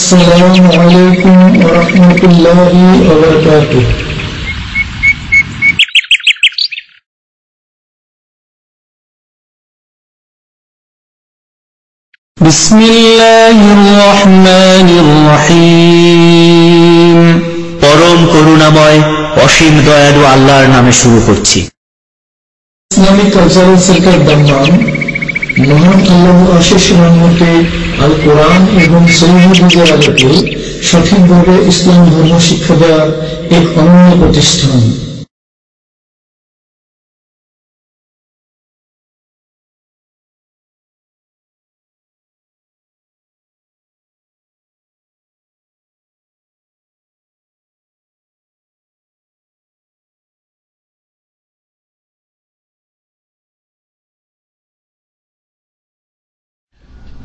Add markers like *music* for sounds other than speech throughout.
السلام عليكم ورحمة الله وبركاته بسم الله الرحمن الرحيم পরম করুণাময় অসীম দয়ালু আল্লাহর নামে শুরু করছি ইসলামিক কালচারাল সেন্টার দমদম মহান আল্লাহ আশিস রহমতে আল কোরআন এবং সৈহদের সঠিকভাবে ইসলাম ধর্ম শিক্ষা দেওয়ার এক অনন্য প্রতিষ্ঠান।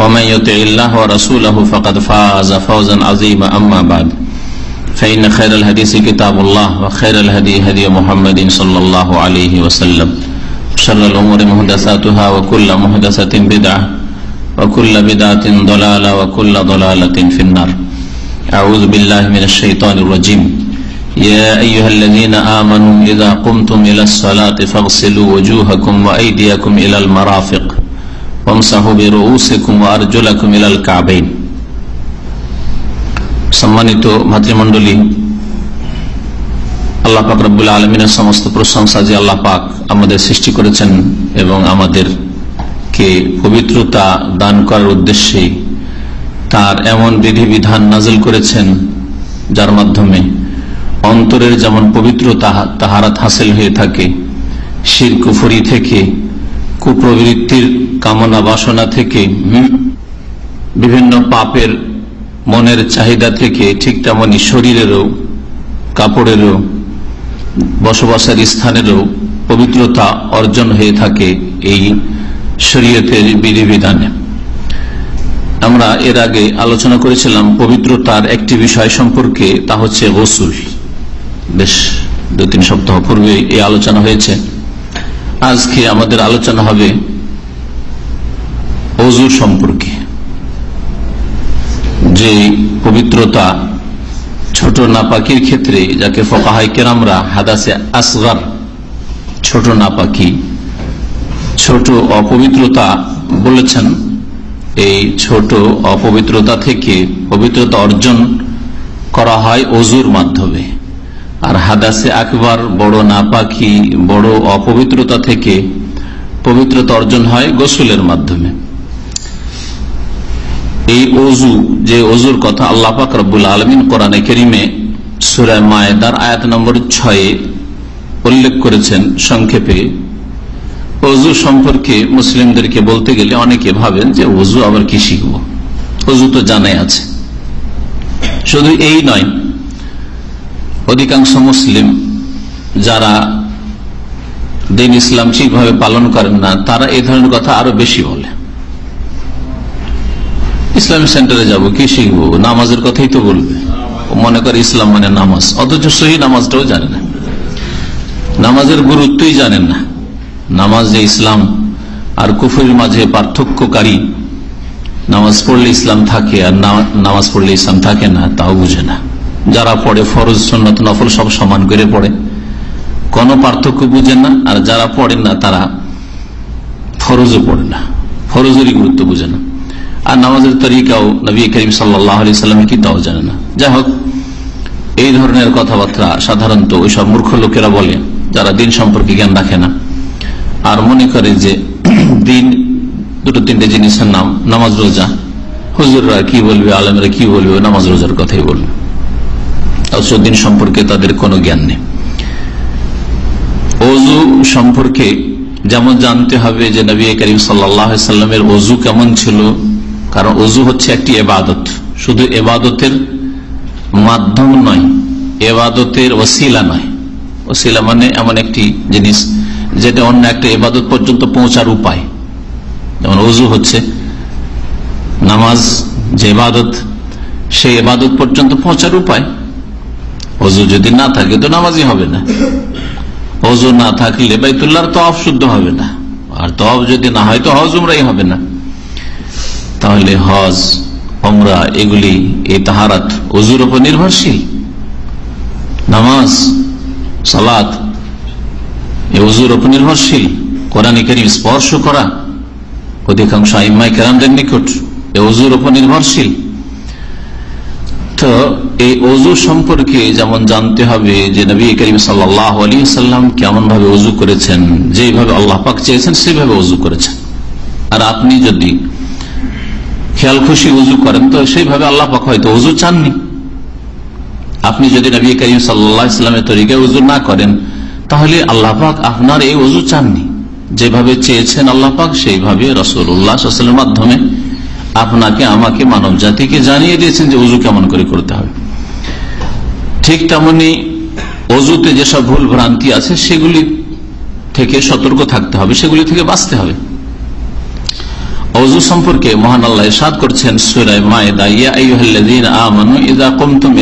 ومن يطع الله ورسوله فقد فاز فوزا عظيما أما بعد. فإن خير الحديث كتاب الله وخير الهدي هدي محمد صلى الله عليه وسلم. شر الأمور محدثاتها وكل محدثة بدعة وكل بدعة ضلالة وكل ضلالة في النار. أعوذ بالله من الشيطان الرجيم. يا أيها الذين آمنوا إذا قمتم إلى الصلاة فاغسلوا وجوهكم وأيديكم إلى المرافق. সম্মানিত ভাতৃমণ্ডলী, আল্লাহ পাক রব্বুল আলমিনের সমস্ত প্রশংসা যে আল্লাহ পাক আমাদের সৃষ্টি করেছেন এবং আমাদেরকে পবিত্রতা দান করার উদ্দেশ্যে তার এমন বিধিবিধান নাজিল করেছেন, যার মাধ্যমে অন্তরের যেমন পবিত্র তাহারাত হাসিল হয়ে থাকে শির কুফরি থেকে কুপ্রবৃত্তির কামনা বাসনা থেকে বিভিন্ন পাপের মনের চাহিদা থেকে ঠিক তেমনি শরীরেরও, কাপড়েরও, বসবাসের স্থানেরও পবিত্রতা অর্জন হয়ে থাকে এই শরীয়তের বিধিবিধানে। আমরা এর আগে আলোচনা করেছিলাম পবিত্রতার একটি বিষয় সম্পর্কে, তা হচ্ছে গোসুল। বেশ দু তিন সপ্তাহ পূর্বে এই আলোচনা হয়েছে। আজকে আমাদের আলোচনা হবে অজু সম্পর্কে। যে পবিত্রতা ছোট নাপাকির ক্ষেত্রে, যাকে ফকাহাই কেরামরা হাদাসে আসগার, ছোট নাপাকি, ছোট অপবিত্রতা বলেছেন, এই ছোট অপবিত্রতা থেকে পবিত্রতা অর্জন করা হয় অজুর মাধ্যমে। আর হাদাসে আকবার, বড় নাপাকি, বড় অপবিত্রতা থেকে পবিত্রতা অর্জন হয় গোসলের মাধ্যমে। এই অজু, যে অজুর কথা আল্লাহ পাক রব্বুল আলমিন কোরআনে কেরিমে সুরায় মায়েদার আয়াত নম্বর ছয়ে উল্লেখ করেছেন সংক্ষেপে। অজু সম্পর্কে মুসলিমদেরকে বলতে গেলে অনেকে ভাবেন যে অজু আবার কি শিখব? অজু তো জানাই আছে। শুধু এই নয়, অধিকাংশ মুসলিম যারা দিন ইসলাম ঠিকভাবে পালন করেন না, তারা এই ধরনের কথা আরও বেশি বলে। ইসলামিক সেন্টারে যাব, কি শিখব? নামাজের কথাই তো বলবে। মনে করে ইসলাম মানে নামাজ। অথচ সহি নামাজটাও জানে না। নামাজের গুরুত্বই জানেন না। নামাজ যে ইসলাম আর কুফুরির মাঝে পার্থক্যকারী। নামাজ পড়লে ইসলাম থাকে আর নামাজ পড়লে ইসলাম থাকে না, তাও বুঝে না। যারা পড়ে, ফরজ সন্ন্যত নফল সব সমান করে পড়ে। কোনো পার্থক্য বুঝে না, আর যারা পড়েন না, তারা ফরজও পড়ে না। ফরজেরই গুরুত্ব বুঝে না। আর নামাজের তরিকাও নবী করিম সাল্লাহ কি তাও জানে না। যাই হোক, এই ধরনের কথাবার্তা সাধারণত ওইসব মূর্খ লোকেরা বলে, যারা দিন সম্পর্কে জ্ঞান রাখে না। আর মনে করে যে *clears throat* দিন দুটো তিনটে জিনিসের নাম, নামাজ রোজা। হুজুররা কি বলবে, আলমরা কি বলবে নামাজ রোজার কথাই বলবে। দিন সম্পর্কে তাদের কোনো জ্ঞান নেই। অজু সম্পর্কে যেমন জানতে হবে যে নবী করিম সাল্লামের অজু কেমন ছিল কারণ অজু হচ্ছে একটি এবাদত শুধু এবাদতের মাধ্যম নয় এবাদতের ওসিলা নয়। ওসিলা মানে এমন একটি জিনিস যেটা অন্য একটা এবাদত পর্যন্ত পৌঁছার উপায়। যেমন অজু হচ্ছে নামাজ, যে এবাদত সেই এবাদত পর্যন্ত পৌঁছার উপায়। অজু যদি না থাকে তো নামাজই হবে না। অজু না থাকলে বাইতুল্লাহর তফ শুদ্ধ হবে না। আর তফ যদি না হয় তো হজ, উমরাই হবে না। তাহলে হজ অমরা এগুলি এই তাহারাত অজুর উপর নির্ভরশীল। নামাজ, সালাত এ অজুর উপর নির্ভরশীল। কোরআন করিম স্পর্শ করা, অধিকাংশ আইম্মাই কেরামদের নিকট এ অজুর উপর নির্ভরশীল। তো এই অজু সম্পর্কে যেমন জানতে হবে যে নবী করিম সাল্লাহ আলী সাল্লাম কেমন ভাবে অজু করেছেন যেভাবে আল্লাহ পাক চেয়েছেন সেভাবে অজু করেছেন। আর আপনি যদি খেয়াল, খুশি, উজু করেন। তো সেইভাবে আল্লাহ পাক হয়তো উজু চাননি। আপনি যদি নবী করিম সাল্লাহ ইসলামের তরিকায় উজু না করেন, তাহলে আল্লাহ পাক আপনার এই উজু চাননি। যেভাবে চেয়েছেন আল্লাহ পাক, সেইভাবে রসুল্লাহামের মাধ্যমে আপনাকে, আমাকে মানব জাতিকে জানিয়ে দিয়েছেন যে উজু কেমন করে করতে হবে। ঠিক তেমনি অজুতে যেসব ভুল ভ্রান্তি আছে, সেগুলি থেকে সতর্ক থাকতে হবে, সেগুলি থেকে বাঁচতে হবে। অজু সম্পর্কে মহান আল্লাহ সাদ করছেন সুরায় মায়দা আমানু ইদা কুমতুম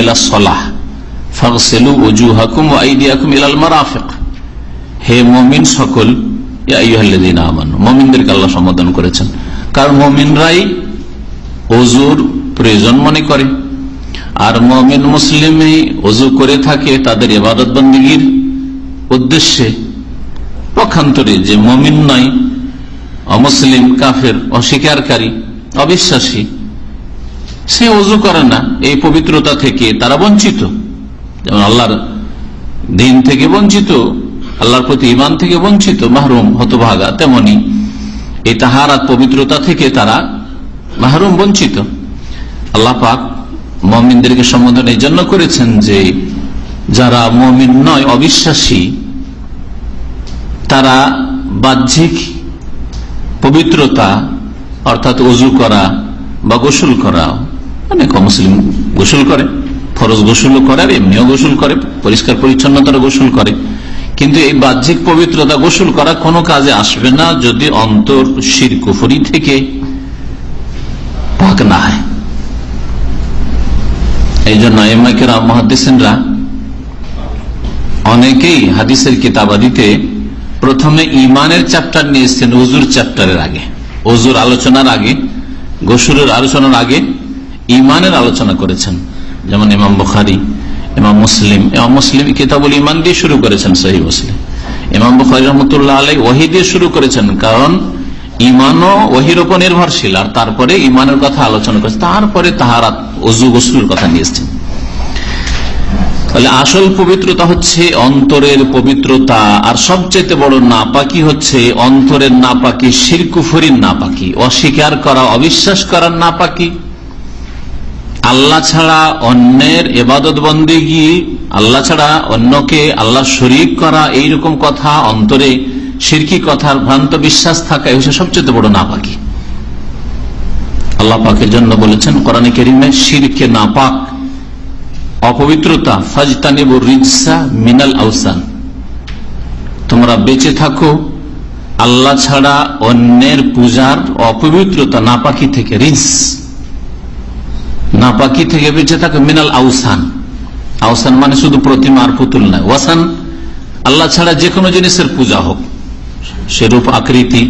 হে সকল সম্বোধন করেছেন। কারণ মুমিনরাই অজুর প্রয়োজন মনে করে। আর মমিন মুসলিমে অজু করে থাকে তাদের এবাদত বন্দীগীর উদ্দেশ্যে। পক্ষান্তরে যে মমিন নয় অমুসলিম, কাফের, অস্বীকারী, অবিশ্বাসী। সে অজু করে না, এই পবিত্রতা থেকে তারা বঞ্চিত। যেমন আল্লাহর দিন থেকে বঞ্চিত, আল্লাহর প্রতি ইমান থেকে বঞ্চিত, মাহরুম, হতভাগা, তেমনি এই তাহারাত পবিত্রতা থেকে তারা মাহরুম, বঞ্চিত। আল্লাহ পাক মমিনদেরকে সম্বোধন এই জন্য করেছেন যে, যারা মমিন নয়, অবিশ্বাসী, তারা বাহ্যিক পবিত্রতা, অর্থাৎ অজু করা বা গোসল করা, অনেক মুসলিম গোসল করে, ফরজ গোসলও করে, আর এমনিও গোসল করে, পরিষ্কার পরিচ্ছন্নতার গোসল করে। কিন্তু এই বাহ্যিক পবিত্রতা গোসল করা কোনো কাজে আসবে না যদি অন্তর শির কুফুরি থেকে পাক না হয়। এই জন্য এমাকেরা মহাদিসেনরা অনেকেই হাদিসের কিতাবাদিতে প্রথমে ইমানের চ্যাপ্টার নিয়ে এসছেন অজুর চ্যাপ্টারের আগে। অজুর আলোচনার আগে গোসুরের আলোচনার আগে ইমানের আলোচনা করেছেন। যেমন ইমাম বুখারি, ইমাম মুসলিম ইমাম মুসলিম কিতাবুল ইমান দিয়ে শুরু করেছেন সহি মুসলিম। ইমাম বুখারি রহমতুল্লাহ আলাই ওহি দিয়ে শুরু করেছেন, কারণ ইমানও ওহির ওপর নির্ভরশীল, আর তারপরে ইমানের কথা আলোচনা করেছে তারপরে তাহারা অজু গোসুলের কথা নিয়ে এসছেন তাহলে আসল পবিত্রতা হচ্ছে অন্তরের পবিত্রতা, আর সবচেয়ে বড় নাপাকি হচ্ছে অন্তরের নাপাকি, শিরকুফরির নাপাকি। অস্বীকার করা, অবিশ্বাস করার নাপাকি। আল্লাহ ছাড়া অন্যের এবাদত বন্দেগি আল্লাহ ছাড়া অন্যকে আল্লাহ শরিক করা, এইরকম কথা অন্তরে সিরকি কথার ভ্রান্ত বিশ্বাস থাকা হচ্ছে সবচেয়ে বড় নাপাকি। আল্লাহ পাকের জন্য বলেছেন কোরআনে কেরিমে, শিরকে নাপাক অপবিত্রতা, ফাজতানিব রিজসা মিনাল আউসান তোমরা বেঁচে থাকো, আল্লাহ ছাড়া অন্যের পূজার অপবিত্রতা নাপাকি থেকে রিজ নাপাকি থেকে বেঁচে থাকো মিনাল আউসান আউসান মানে শুধু প্রতিমা আর পুতুল নয়। ওয়াসান, আল্লাহ ছাড়া যে কোনো জিনিসের পূজা হোক। সেরূপ আকৃতি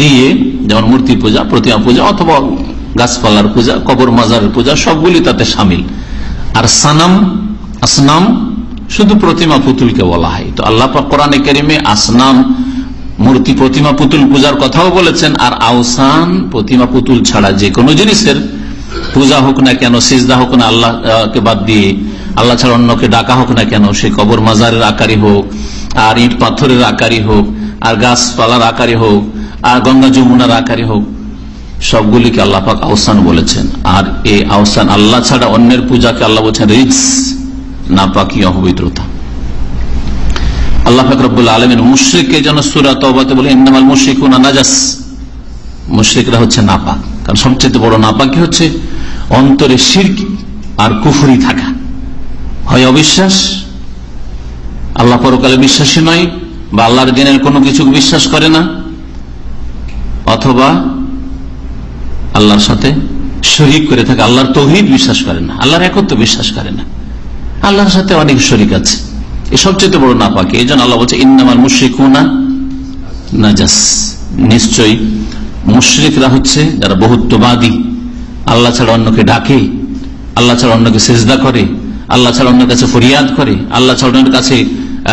দিয়ে, যেমন মূর্তি পূজা, প্রতিমা পূজা, অথবা গাছপালার পূজা, কবর মাজারের পূজা, সবগুলি তাতে সামিল। আর সানাম, আসনাম শুধু প্রতিমা পুতুলকে বলা হয়। তো আল্লাহ কোরআনে কারিমে আসনাম মূর্তি প্রতিমা পুতুল পূজার কথাও বলেছেন, আর আউসান প্রতিমা পুতুল ছাড়া যে কোনো জিনিসের পূজা হোক না কেন, সিজদা হোক না, আল্লাহকে বাদ দিয়ে, আল্লাহ ছাড়া অন্যকে ডাকা হোক না কেন, সে কবর মাজারের আকারই হোক, আর ইট পাথরের আকারই হোক, আর গাছপালার আকারই হোক, আর গঙ্গা যমুনার আকারই হোক সবগুলিকে আল্লাহ পাক আহসান বলেছেন। আর এই আহসান আল্লাহ ছাড়া অন্যের পূজাকে আল্লাহ বলছেন রিক্স না পাকি অপবিত্রতা। আল্লাহ আলমিন মুশ্রিককে যেন বলে ইন্দামাল মুশ্রিক নাজাস। মুশ্রিকরা হচ্ছে নাপাক। কারণ সবচেয়ে বড় নাপাকি হচ্ছে অন্তরে শির্ক আর কুফুরি থাকা। হয় অবিশ্বাস? আল্লাহ পরকালে বিশ্বাসী নয় বা আল্লাহর দিনের কোনো কিছু বিশ্বাস করে না। অথবা আল্লাহর সাথে শরিক করে থাকে, আল্লাহর তৌহিদ বিশ্বাস করে না, আল্লাহর একত্র বিশ্বাস করে না। আল্লাহর সাথে অনেক শরিক আছে। এ সবচেয়ে বড় না পাকে এই জন্য আল্লাহ বলছে, ইন্নামাল মুশ্রিকুনা নাজাস। নিশ্চয়ই মুশ্রিকরা হচ্ছে যারা বহুত্ববাদী। আল্লাহ ছাড়া অন্যকে ডাকে, আল্লাহ ছাড়া অন্যকে সেজদা করে, আল্লাহ ছাড়া অন্যের কাছে ফরিয়াদ করে, আল্লাহ ছাড়া অন্যের কাছে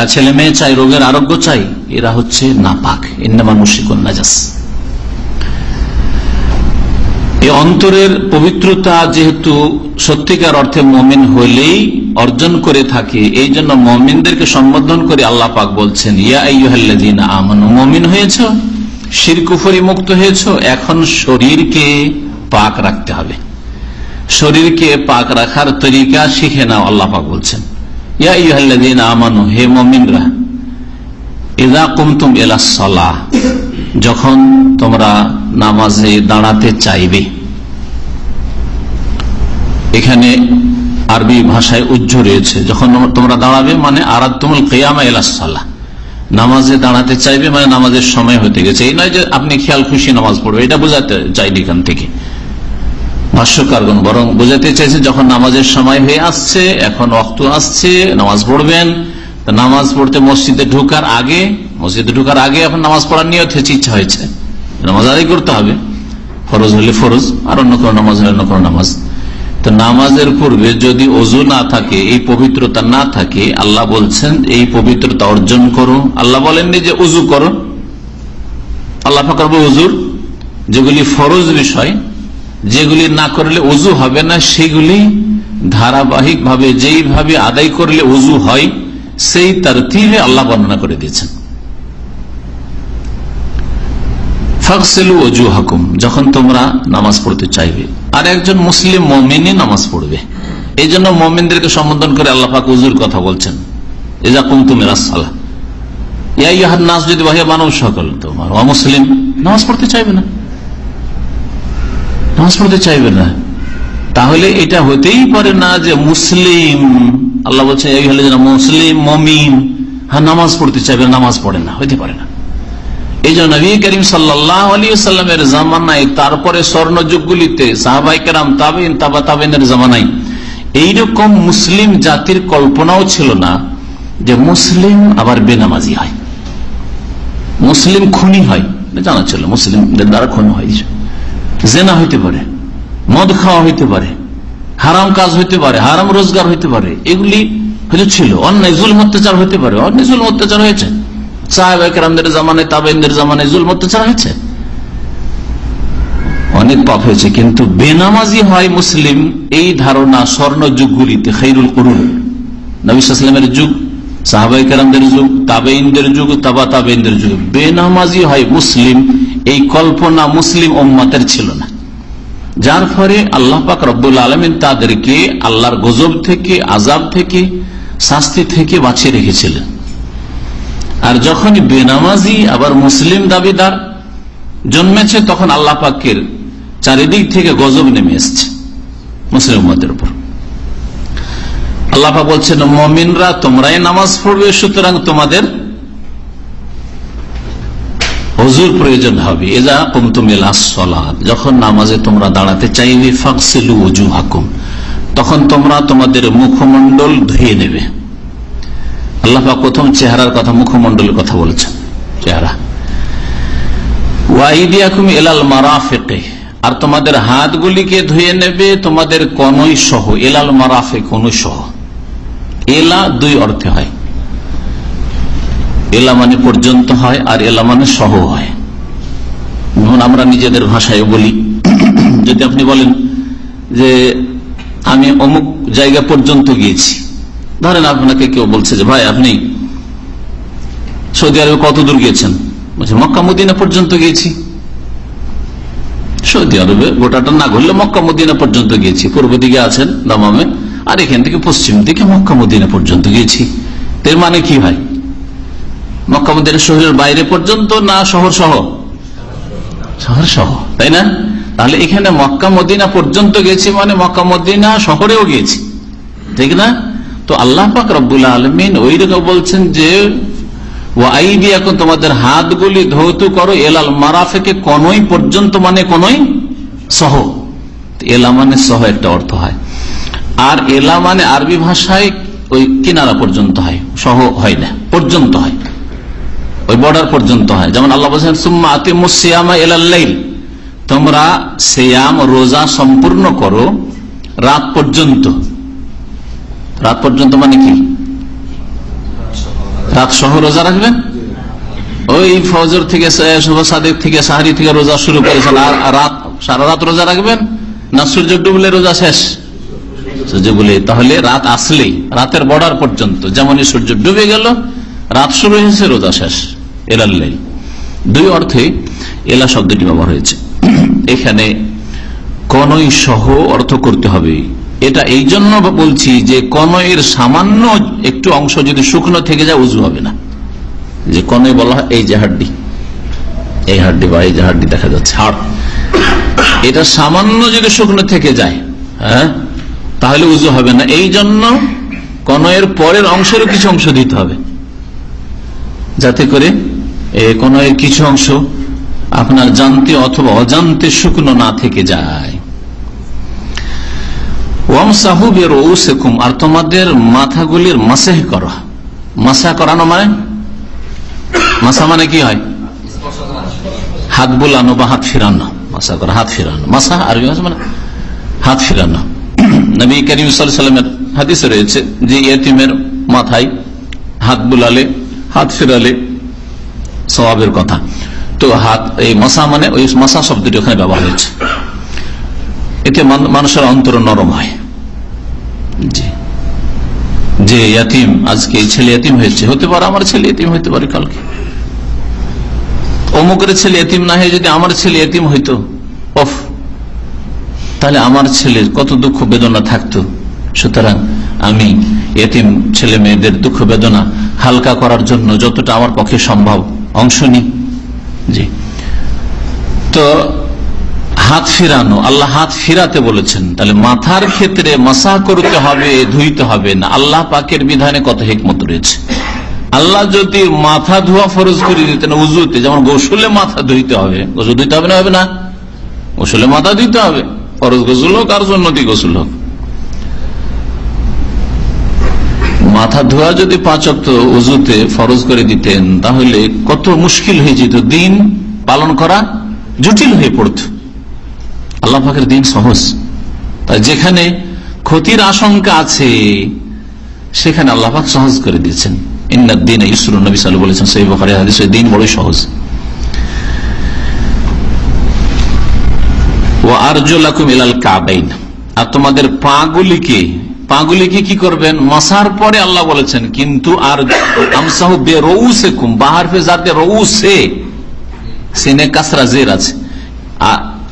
ছেলে মেয়ে চাই, রোগের আরোগ্য চাই, এরা হচ্ছে না পাক ইন্নামাল মুশ্রিকুন নাজাস। এই অন্তরের পবিত্রতা যেহেতু সত্যিকার অর্থে মমিন হলেই অর্জন করে থাকে, এই জন্য মমিনদেরকে সম্বোধন করে আল্লাহ পাক বলছেন মমিন হয়েছ? শিরকুফরি মুক্ত হয়েছ? এখন শরীরকে পাক রাখতে হবে। শরীরকে পাক রাখার তরিকা শিখে নাও, আল্লাহ পাক বলছেন। ইয়া ইহাল্লাদিন আমানু, হে মমিনরা ইদা কুমতুম এলা সলাহ, যখন তোমরা নামাজে দাঁড়াতে চাইবে এখানে আরবি ভাষায় উজ্জ রয়েছে। যখন তোমরা দাঁড়াবে মানে আরাতুমুল কেয়ামা এলাসাল্লাহ নামাজে দাঁড়াতে চাইবে মানে নামাজের সময় হতে গেছে। এই নয় যে আপনি খেয়াল খুশি নামাজ পড়বে, এটা বোঝাতে চাইনি এখান থেকে। ভাষ্যকারগণ বরং বোঝাতে চাইছে, যখন নামাজের সময় হয়ে আসছে, এখন অক্ত আসছে, নামাজ পড়বেন। নামাজ পড়তে মসজিদে ঢুকার আগে, মসজিদে ঢুকার আগে এখন নামাজ পড়ার নিয়ত হয়েছে, ইচ্ছা হয়েছে। নামাজ আদায় করতে হবে। ফরজ হলে ফরজ, আর অন্য কোনো নামাজ হলে অন্য কোনো নামাজ। তো নামাজের পূর্বে যদি অজু না থাকে, এই পবিত্রতা না থাকে, আল্লাহ বলছেন, এই পবিত্রতা অর্জন করো। আল্লাহ বলেননি যে উজু করো। আল্লাহ ফাকরব উজুর যেগুলি ফরজ বিষয়, যেগুলি না করলে উজু হবে না, সেগুলি ধারাবাহিক ভাবে যেইভাবে আদায় করলে উজু হয়, সেই তার তীরে আল্লাহ বর্ণনা করে দিয়েছেন। ফাকসেলু অজু হাকুম যখন তোমরা নামাজ পড়তে চাইবে। আর একজন মুসলিম মমিনই নামাজ পড়বে। এই জন্য মমিনদেরকে সম্বোধন করে আল্লাহ পাক উজুর কথা বলছেন। এজা কুম তুমি রাসালা নামাজ পড়তে চাইবে না? নামাজ পড়তে চাইবে না। তাহলে এটা হতেই পারে না যে মুসলিম, আল্লাহ মুসলিম হ্যাঁ নামাজ পড়তে চাইবে নামাজ পড়ে না। হইতে পারে না। এই জন্য নবী করিম সাল্লামের জামানায়, তারপরে স্বর্ণ যুগগুলিতে সাহাবাই কেরাম তাবিন, তাবা তাবিনের জামানায়, এইরকম মুসলিম জাতির কল্পনাও ছিল না যে মুসলিম আবার বেনামাজি হয়। মুসলিম খুনি হয়। জানা ছিল, মুসলিমদের দ্বারা খুন হয় জেনা হইতে পারে, মদ খাওয়া হইতে পারে, হারাম কাজ হইতে পারে, হারাম রোজগার হইতে পারে, এগুলি হয়তো ছিল। অন্যায় জুল অত্যাচার হইতে পারে, অন্যায় জুল অত্যাচার হয়েছে। জামানায় তাবেনদের জামানায় জুল হয়েছে? অনেক পাপ হয়েছে, কিন্তু বেনামাজি হয় মুসলিম, এই ধারণা খৈরুল করুন যুগ সাহাবাই কেরামদের যুগ, তাবেইনদের যুগ, তাবা তাবেইনদের যুগ, বেনামাজি হয় মুসলিম, এই কল্পনা মুসলিম ওম্মাতের ছিল না। যার ফলে আল্লাহ পাক রব্বুল আলমিন তাদেরকে আল্লাহর গজব থেকে আজাব থেকে, শাস্তি থেকে বাঁচিয়ে রেখেছিলেন। আর যখন বেনামাজি, আবার মুসলিম দাবিদার জন্মেছে, তখন আল্লাহ পাকের চারিদিক থেকে গজব নেমে এসছে মুসলিম উম্মতের উপর। আল্লাপা বলছেন, মমিনরা তোমরাই নামাজ পড়বে, সুতরাং তোমাদের হজুর প্রয়োজন হবে। এজা কুমতুমিলা যখন নামাজে তোমরা দাঁড়াতে চাইবে ফাকসিলু হাকুম তখন তোমরা তোমাদের মুখমন্ডল ধুয়ে নেবে। আল্লাহা প্রথম চেহারার কথা মুখমন্ডলের কথা বলেছেন, চেহারা। ওয়াইদিয়াকুম এলাল মারাফেকে, আর তোমাদের হাতগুলিকে ধুয়ে নেবে তোমাদের কনই সহ এলাল মারাফে কনই সহ এলা দুই অর্থে হয়। এলা মানে পর্যন্ত হয়, আর এলা মানে সহ হয়। যেমন আমরা নিজেদের ভাষায় বলি, যদি আপনি বলেন যে আমি অমুক জায়গা পর্যন্ত গিয়েছি ধরেন আপনাকে কেউ বলছে যে, ভাই, আপনি সৌদি আরবে কত দূর গিয়েছেন? বলছে, মক্কা, মদিনা পর্যন্ত গিয়েছি। সৌদি আরবে গোটাটা না ঘুরলে মক্কা, মদিনা পর্যন্ত গিয়েছি। পূর্ব দিকে আছেন দামামে, আর এখান থেকে পশ্চিম দিকে মক্কা, মদিনা পর্যন্ত গিয়েছি। এর মানে কি হয় মক্কা, মদিনা শহরের বাইরে পর্যন্ত না শহর সহ? শহর সহ, তাই না? তাহলে এখানে মক্কা, মদিনা পর্যন্ত গেছি মানে মক্কা, মদিনা শহরেও গিয়েছি। ঠিক না? তো আল্লাহ পাক রব্বুল আলমিন ওই রকম বলছেন যে ও আইবি এখন তোমাদের হাতগুলি ধৌত করো, এলাল মারাফেকে কনই পর্যন্ত মানে কনই সহ। এলা মানে সহ একটা অর্থ হয়। আর এলা মানে আরবি ভাষায় ওই কিনারা পর্যন্ত হয়, সহ হয় না, পর্যন্ত হয়। ওই বর্ডার পর্যন্ত হয়। যেমন আল্লাহ বলছেন, সুম্মা আতিমুসিয়ামা এলাল্লাইল তোমরা সিয়াম, রোজা সম্পূর্ণ করো রাত পর্যন্ত। রাত পর্যন্ত মানে কি? রাত সহ রোজা রাখবেন? ওই ফজর থেকে সাদেক থেকে সাহারি থেকে রোজা শুরু করেছেন। আর রাত সারা রাত রোজা রাখবেন? না সূর্য ডুবলে রোজা শেষ? সূর্য বলে তাহলে রাত আসলেই রাতের বর্ডার পর্যন্ত। যেমনই সূর্য ডুবে গেল রাত শুরু হয়েছে রোজা শেষ। এলাল্লাই দুই অর্থে এলা শব্দটি ব্যবহার হয়েছে। এখানে কনই সহ অর্থ করতে হবে। এটা এই জন্য বলছি যে কনয়ের সামান্য একটু অংশ যদি শুকনো থেকে যায়, উজু হবে না। যে কনই বলা হয়, এই যে হাড্ডি। এই হাড্ডি বা এই যে হাড্ডি দেখা যাচ্ছে। হাড় এটা সামান্য যদি শুকনো থেকে যায় হ্যাঁ তাহলে উজু হবে না। এই জন্য কনয়ের পরের অংশেরও কিছু অংশ দিতে হবে। যাতে করে কনয়ের কিছু অংশ আপনার জানতে অথবা অজান্তে শুকনো না থেকে যায়। আর তোমাদের মাথাগুলির মাসেহ করা। মাসা করানো মানে? মাসা মানে কি হয়? হাত বোলানো বা হাত ফিরানো। মাসা করা, হাত ফিরানো। মাসা আর মানে? হাত ফিরানো। নবী করিম হাদিসে রয়েছে যে এতিমের মাথায় হাত বুলালে, হাত ফিরালে স্বভাবের কথা। তো হাত, এই মশা মানে ওই মশা শব্দটি ওখানে ব্যবহার হয়েছে। এতে মানুষের অন্তর নরম হয়। যে ইয়াতিম, আজকে এই ছেলে এতিম হয়েছে। হতে পারে আমার ছেলে এতিম হইতে পারে কালকে। অমুকের ছেলে এতিম না হয়ে যদি আমার ছেলে এতিম হইতো, অফ। তাহলে আমার ছেলে কত দুঃখ বেদনা থাকতো। সুতরাং আমি এতিম ছেলে মেয়েদের দুঃখ বেদনা হালকা করার জন্য যতটা আমার পক্ষে সম্ভব অংশ নিই। জি। তো হাত ফিরানো, আল্লাহ হাত ফিরাতে বলেছেন। তাহলে মাথার ক্ষেত্রে মাসা করতে হবে, ধুইতে হবে না। আল্লাহ পাকের বিধানে কত হেকমত রয়েছে। আল্লাহ যদি মাথা ধোয়া ফরজ করে দিতেন উজুতে, যেমন গোসলে মাথা ধুইতে হবে। গোসল ধুইতে হবে না হবে না? গোসলে মাথা ধুইতে হবে। ফরজ গোসল হোক, আর সন্নতি গোসল হোক। মাথা ধোয়া যদি পাচক উজুতে ফরজ করে দিতেন, তাহলে কত মুশকিল হয়ে যেত। দিন পালন করা জটিল হয়ে পড়ত। আল্লাহ দিন সহজ। তাই যেখানে ক্ষতির আশঙ্কা আছে, সেখানে আল্লাহ পাক সহজ করে দিয়েছেন। ইন্নাদ দিন ইসরু নবী সাল বলেছেন সেই বখারে হাদিস দিন বড়ই সহজ। আর তোমাদের পাগুলিকে পাগুলিকে কি করবেন? মশার পরে আল্লাহ বলেছেন, কিন্তু আর কুম বাহার ফে যাতে কাসরা জের আছে।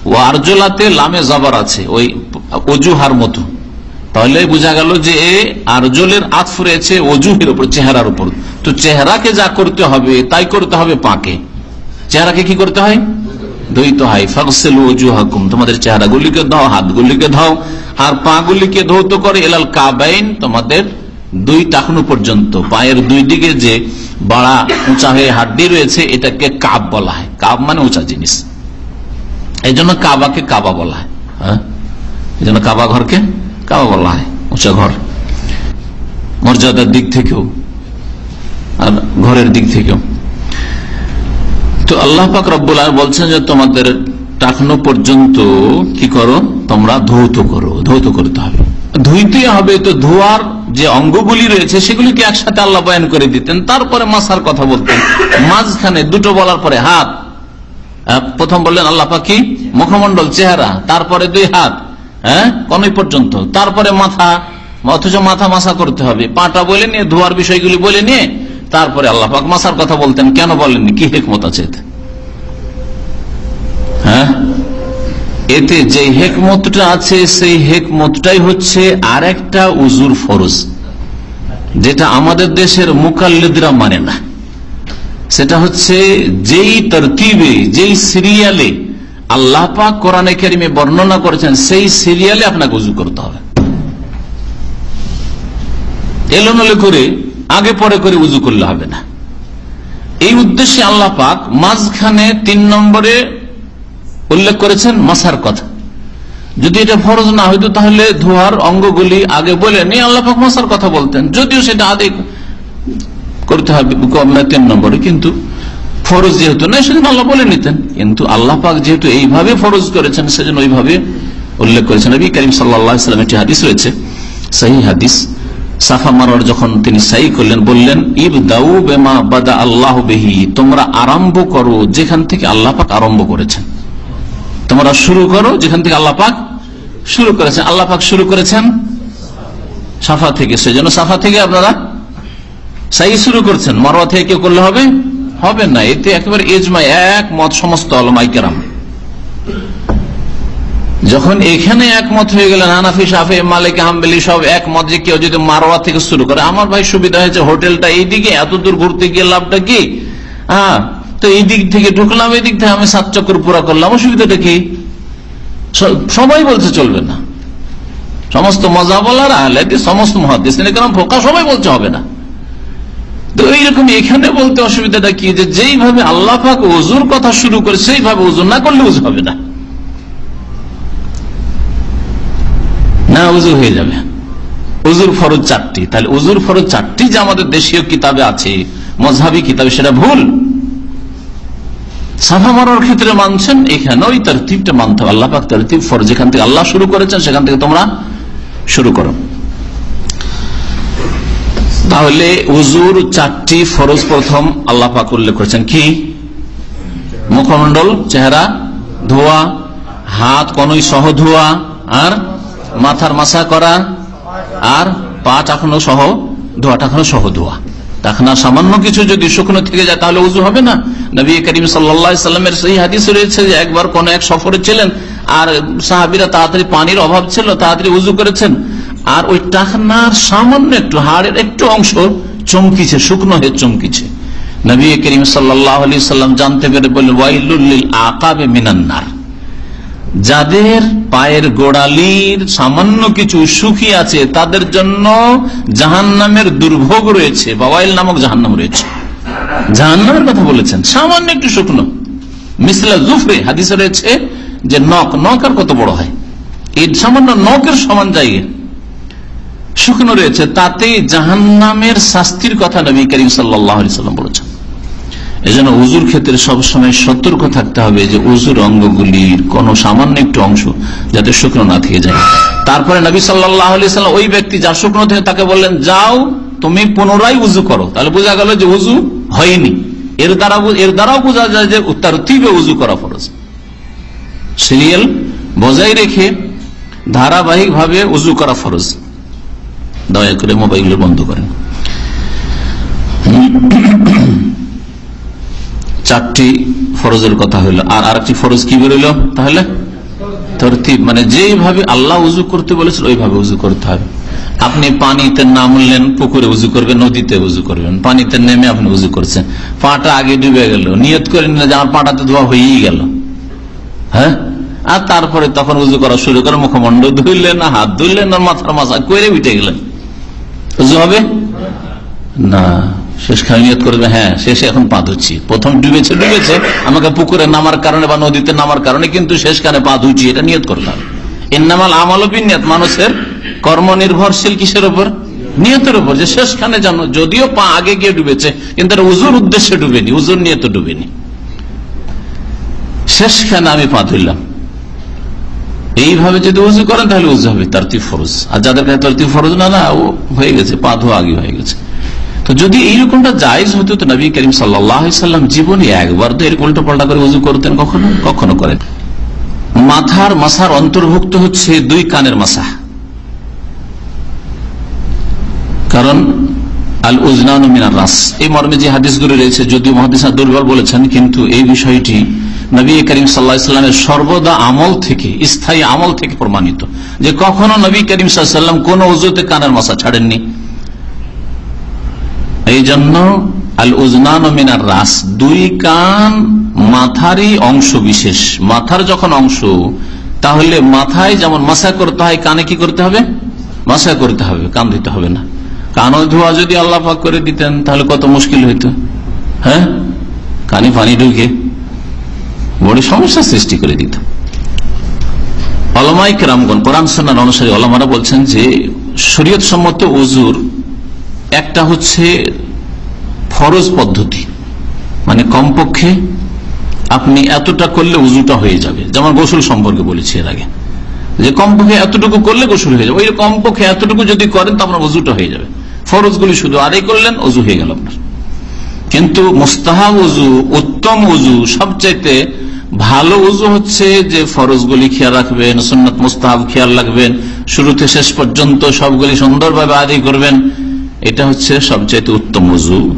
ও আরজোলাতে লামে জবর আছে, ওই অজুহার মতো। তাহলে বোঝা গেল যে আরজলের আত ফুরেছে অজুহের উপর, চেহারার উপর। তো চেহারাকে যা করতে হবে, তাই করতে হবে পাকে। চেহারাকে কি করতে হয়? ধুইতে হয়। ফাকসেল অজু হাকুম তোমাদের চেহারা গুলিকে ধাও হাত গুলিকে ধাও আর পা গুলিকে ধৌত করে এলাল কাবাইন, তোমাদের দুই টাকনু পর্যন্ত। পায়ের দুই দিকে যে বাড়া উঁচা হয়ে হাড্ডি রয়েছে, এটাকে কাব বলা হয়। কাব মানে উঁচা জিনিস। এই জন্য কাবাকে কাবা বলা হয় হ্যাঁ? এই জন্য কাবা ঘরকে কাবা বলা হয়, উঁচা ঘর। মর্যাদার দিক থেকেও আর ঘরের দিক থেকেও। তো আল্লাহ পাক রব্বুল বলছেন যে তোমাদের টাকনো পর্যন্ত কি করো? তোমরা ধৌত করো, ধৌত করতে হবে। ধুইতে হবে তো ধোয়ার যে অঙ্গগুলি রয়েছে, সেগুলিকে একসাথে আল্লাহ বয়ান করে দিতেন। তারপরে মাসার কথা বলতেন। মাঝখানে দুটো বলার পরে হাত প্রথম বললেন আল্লাহ পাকি মুখমন্ডল চেহারা, তারপরে দুই হাত হ্যাঁ কনই পর্যন্ত, তারপরে মাথা, অথচ মাথা মাসা করতে হবে, পাটা বলে নিয়ে, ধোয়ার বিষয়গুলি বলে নিয়ে, তারপরে আল্লাহ পাক মাসার কথা বলতেন, কেন বলেননি, কি হেকমত আছে হ্যাঁ এতে যে হেকমতটা আছে, সেই হেকমতটাই হচ্ছে আর একটা উজুর ফরজ, যেটা আমাদের দেশের মুকাল্লিদরা মানে না। সেটা হচ্ছে যেই তরতিবে যেই সিরিয়ালে আল্লাহ পাক কোরআনে কারিমে বর্ণনা করেছেন, সেই সিরিয়ালে আপনাকে উজু করতে হবে। এলোমেলো করে, আগে পরে করে উজু করলে হবে না। এই উদ্দেশ্যে আল্লাহ পাক মাঝখানে তিন নম্বরে উল্লেখ করেছেন মাসার কথা। যদি এটা ফরজ না হইতো তাহলে ধোয়ার অঙ্গগুলি আগে বলে, নিয়ে আল্লাহ পাক মাসার কথা বলতেন। যদিও সেটা আগে করতে হবে তিন নম্বরে। কিন্তু ফরজ যেহেতু না সেজন্য আল্লাহ বলে নিতেন। কিন্তু আল্লাহ পাক যেহেতু এইভাবে ফরজ করেছেন, সেজন্য ওইভাবে উল্লেখ করেছেন। নবী করিম সাল্লাম একটি হাদিস রয়েছে সেই হাদিস। সাফা মারার যখন তিনি সাই করলেন, বললেন ইব দাউ বেমা বাদা আল্লাহ বেহি তোমরা আরম্ভ করো যেখান থেকে আল্লাহ পাক আরম্ভ করেছেন। তোমরা শুরু করো যেখান থেকে আল্লাহ পাক শুরু করেছেন। আল্লাহ পাক শুরু করেছেন সাফা থেকে। সেজন্য সাফা থেকে আপনারা সাই শুরু করছেন, মারোয়া থেকে কেউ করলে হবে? হবে না, এতে একেবারে এজমা এক মত সমস্ত আলমাইকেরাম যখন এখানে একমত হয়ে গেলেন, হানাফি সাফে মালিক, হামবেলি সব একমত যে কেউ যদি মারোয়া থেকে শুরু করে, আমার ভাই সুবিধা হয়েছে হোটেলটা এইদিকে, এত দূর ঘুরতে গিয়ে লাভটা কি? হ্যাঁ তো এই দিক থেকে ঢুকলাম এই দিক থেকে আমি সাত চক্কর পুরা করলাম, অসুবিধাটা কি? সবাই বলছে চলবে না। সমস্ত মজা বলার আহলে সমস্ত মহাদিস ফোকা, সবাই বলছে হবে না। তো এইরকম এখানে বলতে অসুবিধাটা কি? যে যেইভাবে আল্লাহ পাক ওজুর কথা শুরু করে সেইভাবে ওজুর না করলে উজু হবে না। উজু হয়ে যাবে। উজুর ফরজ চারটি। তাহলে উজুর ফরজ চারটি যে আমাদের দেশীয় কিতাবে আছে মজহাবি কিতাবে, সেটা ভুল। সাফা মারার ক্ষেত্রে মানছেন, এখানে ওই তরতিবটা মানতে হবে। আল্লাহ পাক তরতিব ফরজ। যেখান থেকে আল্লাহ শুরু করেছেন, সেখান থেকে তোমরা শুরু করো। তাহলে উজুর চারটি ফরজ প্রথম আল্লাহ পাক উল্লেখ করেছেন। কি? মুখমন্ডল চেহারা, ধোয়া, হাত কনই সহ ধোয়া, আর মাথার মাসা করা, আর পা টাকানো সহ, ধোয়া টাকানো সহ ধোয়া। টাকনা সামান্য কিছু যদি শুকনো থেকে যায়, তাহলে উজু হবে না। নবী করিম সাল্লামের সেই হাদিস রয়েছে যে একবার কোন এক সফরে ছিলেন, আর সাহাবিরা তাড়াতাড়ি পানির অভাব ছিল, তাড়াতাড়ি উজু করেছেন। আর ওই টাকনার সামান্য একটু হাড়ের একটু অংশ চমকিছে, শুকনো হয়ে চমকিছে। নবী করিম আলি সাল্লাম জানতে পেরে বললেন ওয়াইলুল্লিল আকাবে মিনান্নার যাদের পায়ের গোড়ালির সামান্য কিছু সুখী আছে, তাদের জন্য জাহান নামের দুর্ভোগ রয়েছে বাবাইল নামক জাহান নাম রয়েছে। জাহান নামের কথা বলেছেন, সামান্য একটু শুকনো। মিসলা জুফরে হাদিসে রয়েছে যে নখ নখ আর কত বড় হয়? এই সামান্য নখের সমান জায়গা শুকনো রয়েছে। তাতেই জাহান নামের শাস্তির কথা নবী করিম সাল্লাম বলেছেন। এই জন্য উজুর ক্ষেত্রে সবসময় সতর্ক থাকতে হবে যে উজুর অঙ্গগুলির কোন সামান্য একটু অংশ যাতে শুকনো না থেকে যায়। তারপরে নবী সাল্লাহ সাল্লাম ওই ব্যক্তি যা শুকনো থেকে তাকে বললেন, যাও, তুমি পুনরায় উজু করো। তাহলে বোঝা গেল যে উজু হয়নি। এর দ্বারা এর দ্বারাও বোঝা যায় যে তার তীব্র উজু করা ফরজ। সিরিয়াল বজায় রেখে ধারাবাহিক ভাবে উজু করা ফরজ। দয়া করে মোবাইল বন্ধ করেন। চারটি ফরজের কথা হইল। আর আরেকটি ফরজ কি বেরোল তাহলে? মানে যেভাবে আল্লাহ উজু করতে বলেছিল ওইভাবে উজু করতে হবে। আপনি পানিতে নামলেন, পুকুরে উজু করবেন, নদীতে উজু করবেন। পানিতে নেমে আপনি উজু করছেন। পাটা আগে ডুবে গেল। নিয়ত করে নিলে যে আমার পাটাতে ধোয়া হয়েই গেল। হ্যাঁ? আর তারপরে তখন উজু করা শুরু করে মুখমন্ডল ধুইলেন না হাত ধুইলেন না মাথার মাথা করে উঠে গেলেন। উজু হবে? না, শেষ খাই নিয়ত করবে হ্যাঁ শেষে এখন পা ধুচ্ছি। প্রথম ডুবেছে ডুবেছে, আমাকে পুকুরে নামার কারণে বা নদীতে নামার কারণে কিন্তু শেষ কানে পা ধুচ্ছি, এটা নিয়ত করতে হবে আমল বিনিয়ত মানুষের কর্ম নির্ভরশীল কিসের উপর? নিয়তের উপর, যে শেষখানে জানো যদিও পা আগে গিয়ে ডুবেছে, কিন্তু উজুর উদ্দেশ্যে ডুবেনি, উজুর নিয়ে তো ডুবেনি শেষখানে আমি পা ধুইলাম। এইভাবে যদি উজু করেন, তাহলে উজু হবে তারতি ফরজ। আর যাদের কাছে তারতি ফরজ না না, ও হয়ে গেছে, পা ধোয়া আগে হয়ে গেছে। তো যদি এইরকমটা জায়জ হতো, তো নবী করিম সাল্লাম জীবনে একবার তো এরকম উল্টো পাল্টা করে উজু করতেন কখনো? কখনো করেন। মাথার মাসার অন্তর্ভুক্ত হচ্ছে দুই কানের মাসা। কারণ আল উজনান মিনার রাস। এই মর্মে যে হাদিসগুলি রয়েছে, যদিও মহাদিসা দুর্বল বলেছেন, কিন্তু এই বিষয়টি নবী করিম সাল্লাহ ইসলামের সর্বদা আমল থেকে, স্থায়ী আমল থেকে প্রমাণিত যে কখনো নবী করিম সাল্লাম কোন উজুতে কানের মশা ছাড়েননি। এই জন্য আল উজনান মিনার রাস, দুই কান মাথারই অংশ বিশেষ। মাথার যখন অংশ, তাহলে মাথায় যেমন মাসা করতে হয়, কানে কি করতে হবে? মাসা করতে হবে, কান দিতে হবে না। কানও ধোয়া যদি আল্লাহ পাক করে দিতেন, তাহলে কত মুশকিল হইতো। হ্যাঁ? কানে পানি ঢুকে। বড় সমস্যা সৃষ্টি করে দিত। অলমাই কেরামগণ, কোরআন সন্ন্যার অনুসারী অলমারা বলছেন যে, শরীয়ত সম্মত ওজুর একটা হচ্ছে ফরজ পদ্ধতি। মানে কমপক্ষে আপনি এতটা করলে উজুটা হয়ে যাবে। যেমন গোসল সম্পর্কে বলেছি এর আগে। যে কমপক্ষে এতটুকু করলে গোসল হয়ে যাবে। ওই কমপক্ষে এতটুকু যদি করেন তো আপনার উজুটা হয়ে যাবে। ফরজগুলি শুধু আরে করলেন অজু হয়ে গেল আপনার। কিন্তু মোস্তাহাব উজু উত্তম উজু সবচাইতে ভালো উজু হচ্ছে যে ফরজগুলি খেয়াল রাখবেন, সুন্নত মোস্তাহাব খেয়াল রাখবেন, শুরুতে শেষ পর্যন্ত সবগুলি সুন্দরভাবে আদায় করবেন, এটা হচ্ছে সবচাইতে উত্তম উজু।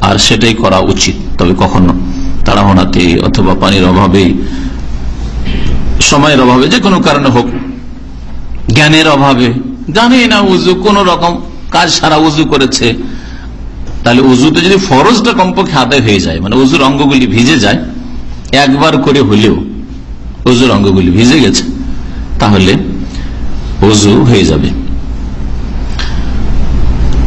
আর সেটাই করা উচিত। তবে কখনো তাড়াহনাতে অথবা পানির অভাবে, সময়ের অভাবে, যে কোনো কারণে হোক, জ্ঞানের অভাবে জানে না উজু কোন রকম কাজ সারা উজু করেছে। তাহলে উজুতে যদি ফরজটা কমপক্ষে আদায় হয়ে যায় মানে উজুর অঙ্গগুলি ভিজে যায় একবার করে হলেও উজুর অঙ্গগুলি ভিজে গেছে, তাহলে উজু হয়ে যাবে।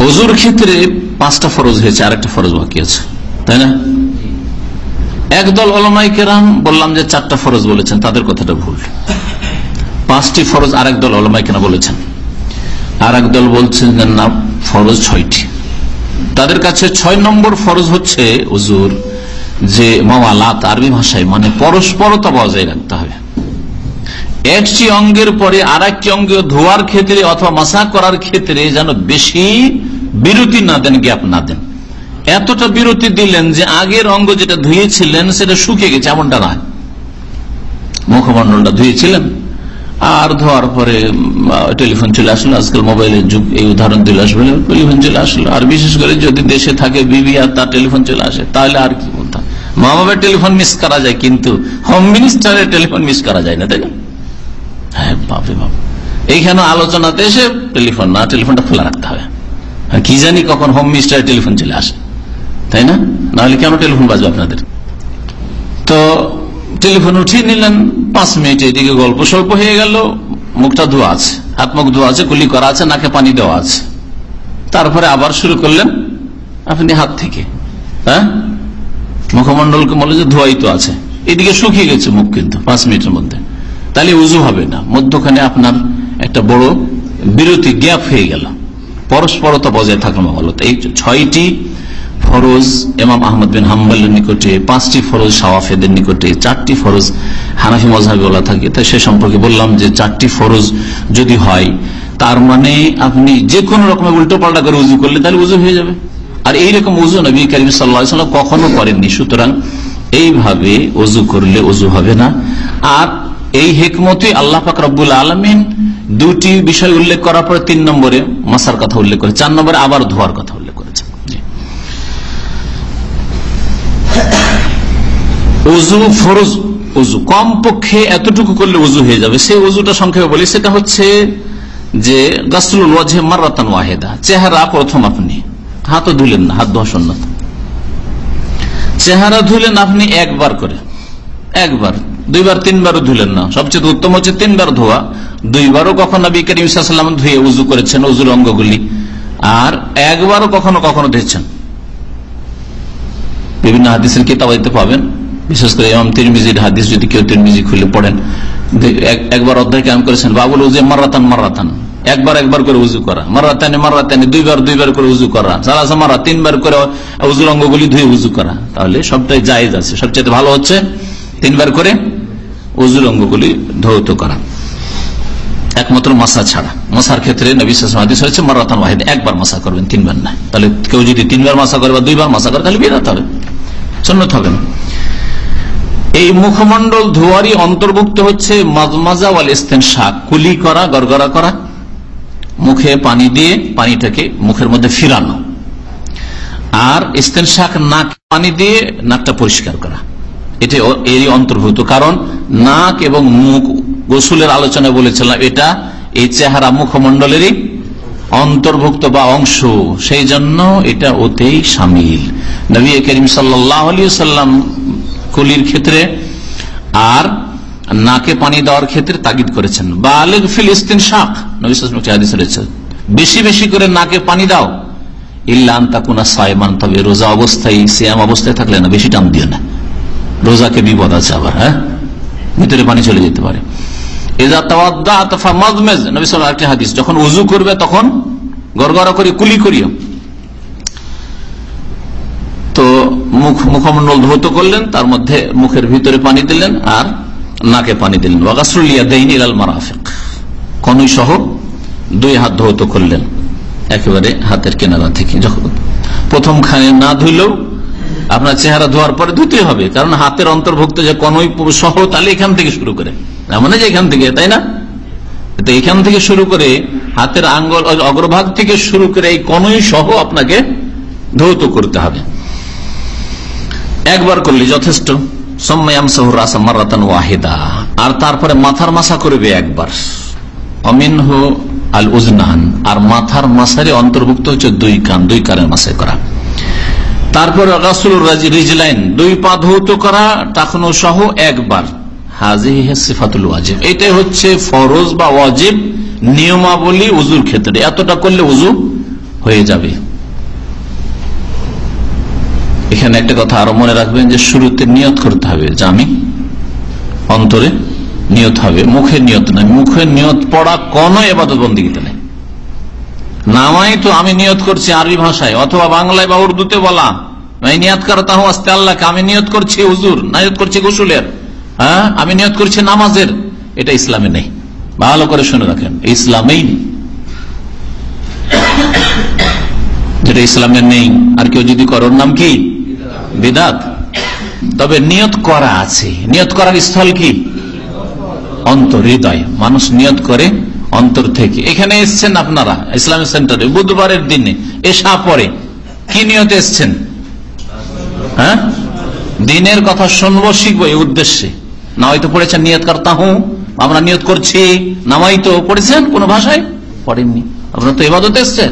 অজুর ক্ষেত্রে পাঁচটা ফরজ হয়েছে, আরেকটা ফরজ বাকি আছে, তাই না? একদল অলমাই কেরাম বললাম যে চারটা ফরজ বলেছেন, তাদের কথাটা ভুল। পাঁচটি ফরজ আরেক দল অলমাই কেনা বলেছেন। আর দল বলছেন যে না, ফরজ ছয়টি। তাদের কাছে ছয় নম্বর ফরজ হচ্ছে উজুর যে মাওয়ালাত আরবি ভাষায় মানে পরস্পরতা বজায় রাখতে হবে। একটি অঙ্গের পরে আর একটি অঙ্গ ধোয়ার ক্ষেত্রে অথবা মাসা করার ক্ষেত্রে যেন বেশি বিরতি না দেন, গ্যাপ না দেন। এতটা বিরতি দিলেন যে আগের অঙ্গ যেটা ধুয়েছিলেন সেটা শুকিয়ে গেছে, এমনটা নয়। মুখমন্ডলটা ধুয়েছিলেন, আর ধোয়ার পরে টেলিফোন চলে আসলো। আজকাল মোবাইলের যুগ, এই উদাহরণ দিলে আসবে টেলিফোন চলে আসলো। আর বিশেষ করে যদি দেশে থাকে বিবি আর তার টেলিফোন চলে আসে, তাহলে আর কি মা বাবার টেলিফোন মিস করা যায়, কিন্তু হোম মিনিস্টারের টেলিফোন মিস করা যায় না, তাই না? হ্যাঁ বাপরে বাপ। এইখানে আলোচনাতে এসে টেলিফোন, না, টেলিফোনটা খোলা রাখতে হবে। কি জানি কখন হোম মিনিস্টারের টেলিফোন চলে আসে, তাই না? নাহলে কেন টেলিফোন বাজবে আপনাদের? তো টেলিফোন উঠিয়ে নিলেন, পাঁচ মিনিট এদিকে গল্প স্বল্প হয়ে গেল, মুখটা ধোয়া আছে, হাত মুখ ধোয়া আছে কুলি করা আছে, নাকে পানি দেওয়া আছে। তারপরে আবার শুরু করলেন, আপনি হাত থেকে হ্যাঁ? মুখমন্ডলকে বলে যে ধোয়াই তো আছে। এদিকে শুকিয়ে গেছে মুখ কিন্তু, পাঁচ মিনিটের মধ্যে। তাহলে উজু হবে না। মধ্যখানে আপনার একটা বড় বিরতি গ্যাপ হয়ে গেল। পরস্পরতা বজায় থাকল ভালো এই ছয়টি ফরজ এমাম আহমদ বিন হাম্বালের নিকটে, পাঁচটি ফরজ সাওয়াফেদের নিকটে, চারটি ফরজ হানাফি মজাবি বলা থাকে। তাই সে সম্পর্কে বললাম যে চারটি ফরজ যদি হয়, তার মানে আপনি যে কোনো রকমের উল্টো পাল্টা করে উজু করলে তাহলে উজু হয়ে যাবে। আর এইরকম উজু নবী করিম সাল্লা কখনো করেননি। সুতরাং এইভাবে উজু করলে উজু হবে না। আর এই হেকমতে আল্লাহ পাক রব্বুল আলমিন দুটি বিষয় উল্লেখ করার পরে তিন নম্বরে মাসার কথা উল্লেখ করে চার নম্বরে আবার ধোয়ার কথা উল্লেখ করেছে। উজু ফরজ উজু কম পক্ষে এতটুকু করলে উজু হয়ে যাবে। সেই উজুটা সংক্ষেপে বলি, সেটা হচ্ছে যে গাছুল ওয়াজে মারাতান ওয়াহেদা। চেহারা প্রথম আপনি। হাতও ধুলেন না, হাত ধোয়া সন্ন্যত চেহারা ধুলেন আপনি একবার করে। একবার, দুইবার, তিনবারও ধুলেন না। সবচেয়ে উত্তম হচ্ছে তিনবার ধোয়া। দুইবারও কখনো নবী করিম সাল্লাম ধুয়ে উজু করেছেন, উজুর অঙ্গগুলি। আর একবারও কখনো কখনো ধুয়েছেন। বিভিন্ন হাদিসের কিতাব দিতে পাবেন। বিশেষ করে এম তিরমিজির হাদিস যদি কেউ তিরমিজি খুলে পড়েন একবার অধ্যায় কেমন করেছেন, বাবুল উজে মারাতান মারাতান একবার একবার করে উজু করা। মারাতানি মারাতানি দুইবার দুইবার করে উজু করা। সালাসা মারা তিনবার করে উজুর অঙ্গগুলি ধুয়ে উজু করা। তাহলে সবটাই জায়েজ আছে। সবচেয়ে ভালো হচ্ছে তিনবার করে উজুর অঙ্গগুলি ধৌত করা। একমাত্র মশা ছাড়া। মশার ক্ষেত্রে হয়েছে মারাতান ওয়াহিদ, একবার মশা করবেন তিনবার না। তাহলে কেউ যদি তিনবার মশা করে বা দুইবার মশা করে, তাহলে বেরোতে হবে। সন্ন্যত হবে এই মুখমন্ডল ধোয়ারি অন্তর্ভুক্ত হচ্ছে মাজমাজা ওয়াল ইস্তেন শাক কুলি করা, গড়গড়া করা। মুখে পানি দিয়ে পানিটাকে মুখের মধ্যে ফিরানো। আর শাক নাক পানি দিয়ে নাকটা পরিষ্কার করা। এটা এরই অন্তর্ভুক্ত। কারণ নাক এবং মুখ, গোসুলের আলোচনা বলেছিলাম, এটা এই চেহারা মুখমন্ডলেরই অন্তর্ভুক্ত বা অংশ। সেই জন্য এটা ওতেই সামিল। নবী করিম সাল্লাহ সাল্লাম কুলির ক্ষেত্রে আর নাকে পানি দেওয়ার ক্ষেত্রে তাগিদ করেছেন। বা আলেগ ফিলিস্তিন শাক নবী রয়েছে। বেশি বেশি করে নাকে পানি দাও। ইল্লান তবে রোজা অবস্থায়, সিয়াম অবস্থায় থাকলে না, বেশি টান দিও না। রোজাকে বিপদ আছে আবার হ্যাঁ? ভিতরে পানি চলে যেতে পারে। যখন উজু করবে তখন গড়গড়া করে, কুলি করিও। তো মুখ মুখমন্ডল ধৌত করলেন, তার মধ্যে মুখের ভিতরে পানি দিলেন, আর নাকে পানি দিলেন। ওয়াগাসুলিয়া দেইন ইলাল মারাফিক। কনুই সহ দুই হাত ধৌত করলেন। একেবারে হাতের কেনারা থেকে। যখন প্রথম খানে না ধুইলেও আপনার চেহারা ধোয়ার পরে ধুতে হবে। কারণ হাতের অন্তর্ভুক্ত যে কনই সহ, তাহলে এখান থেকে শুরু করে। মানে যে এখান থেকে, তাই না? তো এখান থেকে শুরু করে হাতের আঙ্গল, অগ্রভাগ থেকে শুরু করে এই কনই সহ আপনাকে ধৌত করতে হবে। একবার করলে যথেষ্ট। আর তারপরে মাথার মাসা করবে একবার। অমিনহ আল উজনান আর মাথার মাসারে অন্তর্ভুক্ত হচ্ছে দুই কান, দুই কানের মাসায় করা। তারপর রাসুল রিজলাইন, দুই পা ধৌত করা টাকনো সহ একবার। হাজি ওয়াজিব। এটাই হচ্ছে ফরজ বা ওয়াজিব নিয়মাবলী উজুর ক্ষেত্রে। এতটা করলে উজু হয়ে যাবে। এখানে একটা কথা আরও মনে রাখবেন যে শুরুতে নিয়ত করতে হবে যে আমি অন্তরে নিয়ত হবে মুখের নিয়ত নাই মুখের নিয়ত পড়া কোন এবাদত বন্দীতে নেই। নামাই তো আমি নিয়ত করছি আরবি ভাষায়, অথবা বাংলায় বা উর্দুতে বলা। আমি নিয়ত করছি হুজুর নিয়ত করছি গোসুলের? হ্যাঁ? আমি নিয়ত করছি নামাজের। এটা ইসলামে নেই। ভালো করে শুনে রাখেন, ইসলামেই নেই। যেটা ইসলামের নেই, আর কেউ যদি করোর নাম কি? বিদাত। তবে নিয়ত করা আছে। নিয়ত করার স্থল কি? অন্তর হৃদয় মানুষ নিয়ত করে অন্তর থেকে। এখানে এসছেন আপনারা ইসলামিক সেন্টারে। বুধবারের দিনে এসা পরে কি নিয়ত এসছেন? হ্যাঁ? দিনের কথা শুনব, শিখব এই উদ্দেশ্যে। না হয়তো পড়েছেন নিয়ত করতা হুঁ, আমরা নিয়ত করছি। নামাই তো পড়েছেন কোন ভাষায়? পড়েননি। আপনার তো এবাদত এসছেন।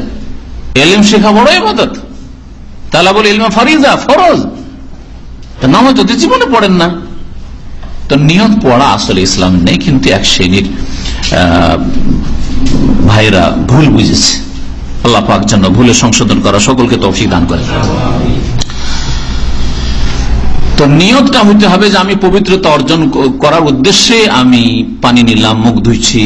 এলিম শেখা বড় এবাদত। তাহলে বলে ইলমা ফারিজা। ফরজ নামাজ তো জীবনে পড়েন না, তো নিয়ত পড়া আসলে ইসলাম নেই, কিন্তু এক শ্রেণির ভাইরা ভুল বুঝেছে। আল্লাহ পাক যেন ভুলে সংশোধন করা সকলকে তৌফিক দান করে তো নিয়তটা হইতে হবে যে আমি পবিত্রতা অর্জন করার উদ্দেশ্যে আমি পানি নিলাম, মুখ ধুইছি,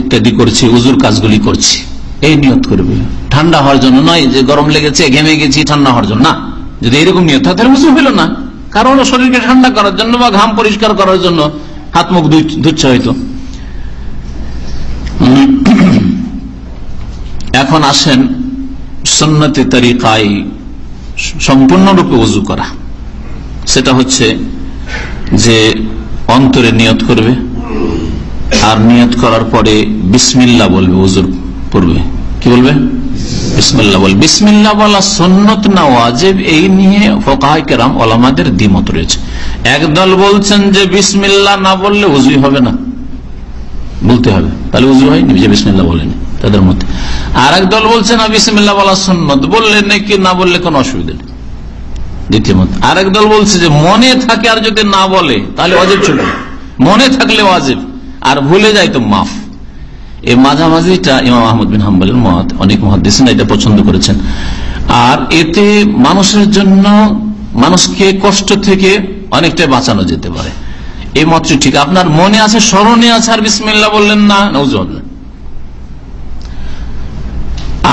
ইত্যাদি করছি, উজুর কাজগুলি করছি। এই নিয়ত করবে ঠান্ডা হওয়ার জন্য নয় যে গরম লেগেছে, ঘেমে গেছি, ঠান্ডা হওয়ার জন্য। না, যদি এরকম নিয়ত হয়, তাহলে উজু হইল না। কারণ শরীরকে ঠান্ডা করার জন্য বা ঘাম পরিষ্কার করার জন্য হাত মুখ ধুচ্ছে হয়তো। এখন আসেন সন্ন্যতি তরিকায় সম্পূর্ণরূপে উজু করা। সেটা হচ্ছে যে অন্তরে নিয়ত করবে, আর নিয়ত করার পরে বিসমিল্লা বলবে উজুর। পূর্বে কি বলবে? বিসমিল্লা বল। বিসমিল্লা বলা সন্নত না ওয়াজেব, এই নিয়ে ফোকাহাই কেরাম ওলামাদের দ্বিমত রয়েছে। একদল বলছেন যে বিসমিল্লা না বললে উজুই হবে না। বলতে হবে। তাহলে উজু হয়নি, যে বিসমিল্লা বলেনি তাদের মধ্যে। আর এক দল বলছে, না বিসমিল্লা বলা সন্ন্যত বললে নাকি না বললে কোনো অসুবিধা নেই। দ্বিতীয় মত। আর এক দল বলছে যে মনে থাকে আর যদি না বলে, তাহলে অজেব চলবে মনে থাকলে অজেব আর ভুলে যায় তো মাফ। এই মাঝামাঝিটা ইমাম আহমদ বিন হাম্বালের মত, অনেক মহাদিসিন এটা পছন্দ করেছেন। আর এতে মানুষের জন্য মানুষকে কষ্ট থেকে অনেকটা বাঁচানো যেতে পারে। এই মতটি ঠিক। আপনার মনে আছে, স্মরণে আছে, আর বিসমিল্লা বললেন না নজর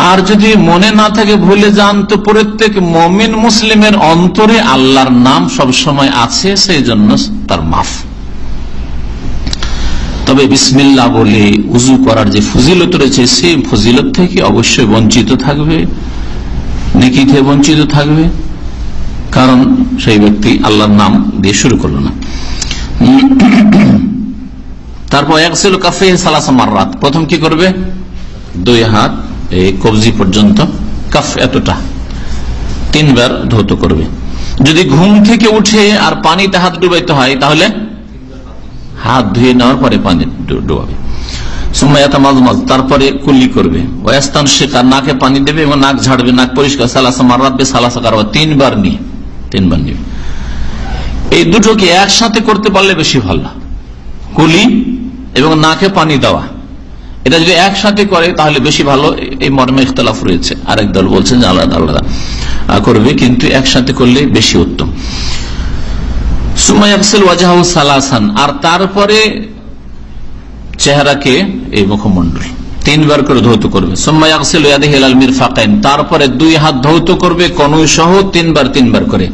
আর যদি মনে না থাকে, ভুলে যান, তো প্রত্যেক মমিন মুসলিমের অন্তরে আল্লাহর নাম সব সময় আছে, সেই জন্য তার মাফ। তবে বিসমিল্লা বলে উজু করার যে ফজিলত রয়েছে, সেই ফজিলত থেকে অবশ্যই বঞ্চিত থাকবে, নেকি থেকে বঞ্চিত থাকবে, কারণ সেই ব্যক্তি আল্লাহর নাম দিয়ে শুরু করল না। তারপর একসেল কাফে সালাসা মার রাত প্রথম কি করবে? দুই হাত, এই কবজি পর্যন্ত কাফ এতটা। তিনবার ধৌত করবে। যদি ঘুম থেকে উঠে আর পানিতে হাত ডুবাইতে হয়, তাহলে হাত ধুয়ে নেওয়ার পরে পানি ডুবাবে। তারপরে কুল্লি করবে। ওয়াস্তান শেখার নাকে পানি দেবে এবং নাক ঝাড়বে, নাক পরিষ্কার। সালাসা মারাবে সালাসা কারবা, তিনবার নিয়ে তিনবার নিয়ে এই দুটোকে একসাথে করতে পারলে বেশি ভালো কুলি এবং নাকে পানি দেওয়া। এটা যদি একসাথে করে, তাহলে বেশি ভালো। এই মর্মে ইখতলাফ রয়েছে। আরেক দল বলছেন আলাদা আলাদা করবে, কিন্তু একসাথে করলে বেশি উত্তম। সালাসান। আর তারপরে চেহারাকে এই মুখমন্ডল তিনবার করে ধৌত করবে। তারপরে দুই হাত ধৌত করবে কনুই সহ তিনবার তিনবার করে।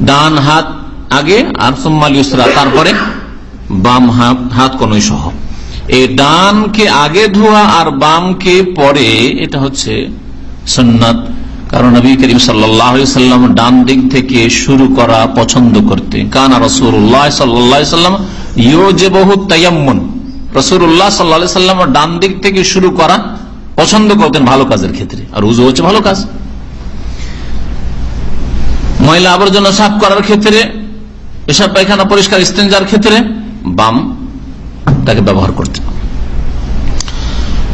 ডান হাত আগে আর সোম্মাল ইউসরা তারপরে বাম হাত হাত কনুই সহ। এই ডানকে আগে ধোয়া আর বামকে পরে, এটা হচ্ছে সন্ন্যাত কারণ নবী করিম সাল্লাম ডান দিক থেকে শুরু করা পছন্দ করতে। কানা রসুল্লাহ সাল্লাম ইউ যে বহু তাইয়াম্মন রসুল্লাহ সাল্লা সাল্লাম ডান দিক থেকে শুরু করা পছন্দ করতেন ভালো কাজের ক্ষেত্রে। আর উজু হচ্ছে ভালো কাজ। ময়লা আবর্জনা সাফ করার ক্ষেত্রে, এসব পায়খানা পরিষ্কার ইস্তেঞ্জার ক্ষেত্রে বাম তাকে ব্যবহার করতে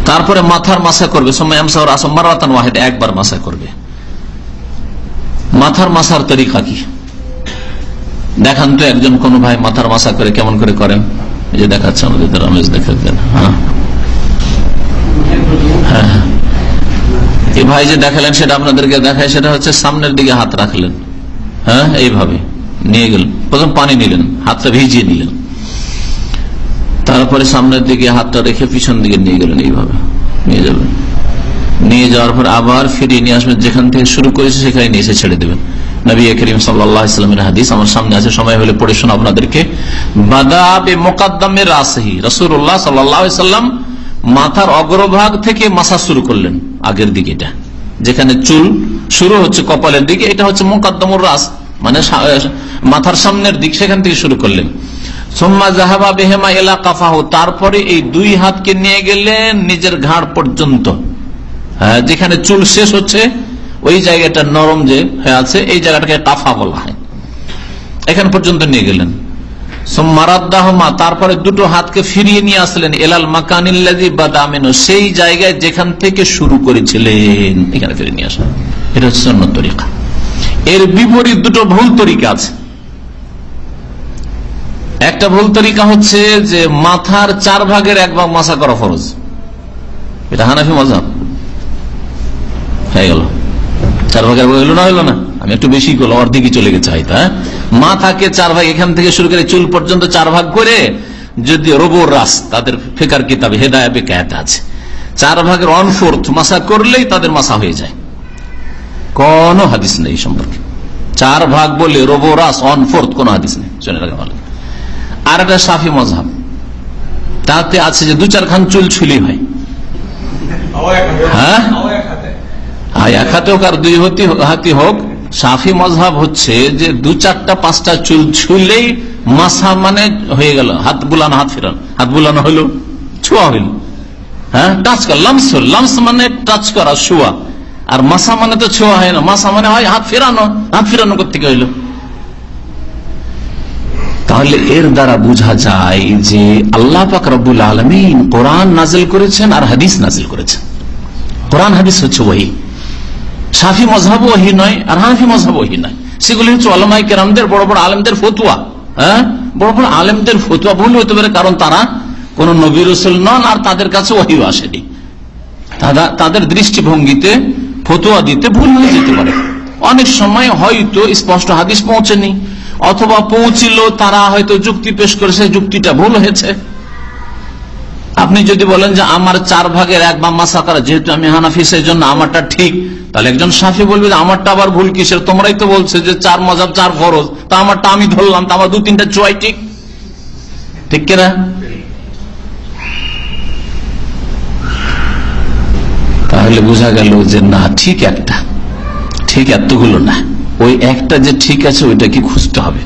তারপরে মাথার মাসা করবে। সময় আমসাহর আসম মারাতান ওয়াহেদ, একবার মাসা করবে। মাথার মাসার তরিকা কি? দেখান তো একজন কোন ভাই মাথার মাসা করে কেমন করে করেন। যে দেখাচ্ছে আমাদের রমেশ দেখে হ্যাঁ। হ্যাঁ হ্যাঁ। এই ভাই যে দেখালেন সেটা আপনাদেরকে দেখায়, সেটা হচ্ছে সামনের দিকে হাত রাখলেন। হ্যাঁ এইভাবে নিয়ে গেলেন। প্রথম পানি নিলেন, হাতটা ভিজিয়ে নিলেন। তারপরে সামনের দিকে হাতটা রেখে পিছন দিকে নিয়ে গেলেন, এইভাবে নিয়ে যাবেন। নিয়ে যাওয়ার পর আবার ফিরিয়ে নিয়ে আসবেন। যেখান থেকে শুরু করেছে সেখানে নিয়ে এসে ছেড়ে দেবেন। নবী করিম সাল্লামের হাদিস আমার সামনে আছে, সময় হলে পড়ে শোনা আপনাদেরকে। বাদাবে মোকাদ্দামের রাসহি রসুল্লাহ সাল্লাম মাথার অগ্রভাগ থেকে মাসা শুরু করলেন, আগের দিকে এটা। যেখানে চুল শুরু হচ্ছে কপালের দিকে, এটা হচ্ছে মোকাদ্দমুর রাস মানে মাথার সামনের দিক সেখান থেকে শুরু করলেন। সোম্মা জাহাবা বেহেমা এলা কাফাহ, তারপরে এই দুই হাতকে নিয়ে গেলেন নিজের ঘাড় পর্যন্ত। যেখানে চুল শেষ হচ্ছে, ওই জায়গাটা নরম যে হয়ে আছে, এই জায়গাটাকে কাফা বলা হয়। এখান পর্যন্ত নিয়ে গেলেন। সোম্মারাদ্দাহমা তারপরে দুটো হাতকে ফিরিয়ে নিয়ে আসলেন এলাল মাকানিল্লাদি বাদামেনো সেই জায়গায় যেখান থেকে শুরু করেছিলেন, এখানে ফিরে নিয়ে আসলেন। এটা হচ্ছে অন্য তরিকা। এর বিপরীত দুটো ভুল তরিকা আছে। একটা ভুল তরিকা হচ্ছে যে মাথার চার ভাগের এক ভাগ মাসা করা ফরজ। এটা হানাফি মজাব হয়ে গেল। চার ভাগের ভাগ হইল না হইল না। আমি একটু বেশি করল অর্ধেকই চলে গেছে হয়তো হ্যাঁ? মাথাকে চার ভাগ এখান থেকে শুরু করে চুল পর্যন্ত চার ভাগ করে যদি রোবর রাস তাদের ফেকার কিতাবে হেদায় বেকায়তে আছে। চার ভাগের ওয়ান ফোর্থ মাসা করলেই তাদের মাসা হয়ে যায়। কোন হাদিস নেই সম্পর্কে। চার ভাগ বলে রোবো রাস ওয়ান ফোর্থ কোন হাদিস নেই। শুনে রাখা ভালো আর একটা সাফি মজাব তাতে আছে যে দু চার খান চুল ছুলি হয়। হ্যাঁ? আর এক হাতে হোক আর দুই হতি হোক, সাফি মজহাব হচ্ছে যে দু চারটা, পাঁচটা চুল ছুলেই মাসা মানে হয়ে গেল, হাত বুলানো, হাত ফেরান। হাত বুলানো হইল ছোঁয়া হইল। হ্যাঁ? টাচ করা, লামস লামস মানে টাচ করা, শোয়া। আর মাসা মানে তো ছোঁয়া হয় না। মাসা মানে হয় হাত ফেরানো। হাত ফেরানো করতে হইল? তাহলে এর দ্বারা বোঝা যায় যে আল্লাহ পাক রব্বুল আলমিন কোরআন নাজিল করেছেন আর হাদিস নাজিল করেছেন। কোরআন হাদিস হচ্ছে ওহি সাফি মজাব ওহি নয় আর হাফি মজাব ওহি নয়। সেগুলি হচ্ছে আলমাই কেরামদের, বড় বড় আলেমদের ফতুয়া হ্যাঁ? বড় বড় আলেমদের ফতুয়া। ভুল হতে পারে কারণ তারা কোন নবী নন আর তাদের কাছে ওহিও আসেনি। তাদের দৃষ্টিভঙ্গিতে ফতুয়া দিতে ভুল হয়ে যেতে পারে। অনেক সময় হয়তো স্পষ্ট হাদিস পৌঁছেনি, অথবা পৌঁছিল তারা হয়তো যুক্তি পেশ করেছে, যুক্তিটা ভুল হয়েছে। আপনি যদি বলেন যে আমার চার ভাগের এক বা মাসা করা যেহেতু আমি হানাফি সেই জন্য আমারটা ঠিক। তাহলে একজন সাফি বলবে আমারটা আবার ভুল কিসের? তোমরাই তো বলছে যে চার মজাব, চার ফরজ। তা আমারটা আমি ধরলাম, তা আমার দু তিনটা চুয়াই ঠিক? ঠিক কিনা? তাহলে বোঝা গেল যে না, ঠিক একটা। ঠিক এতগুলো না। ওই একটা যে ঠিক আছে, ওইটা কি খুঁজতে হবে?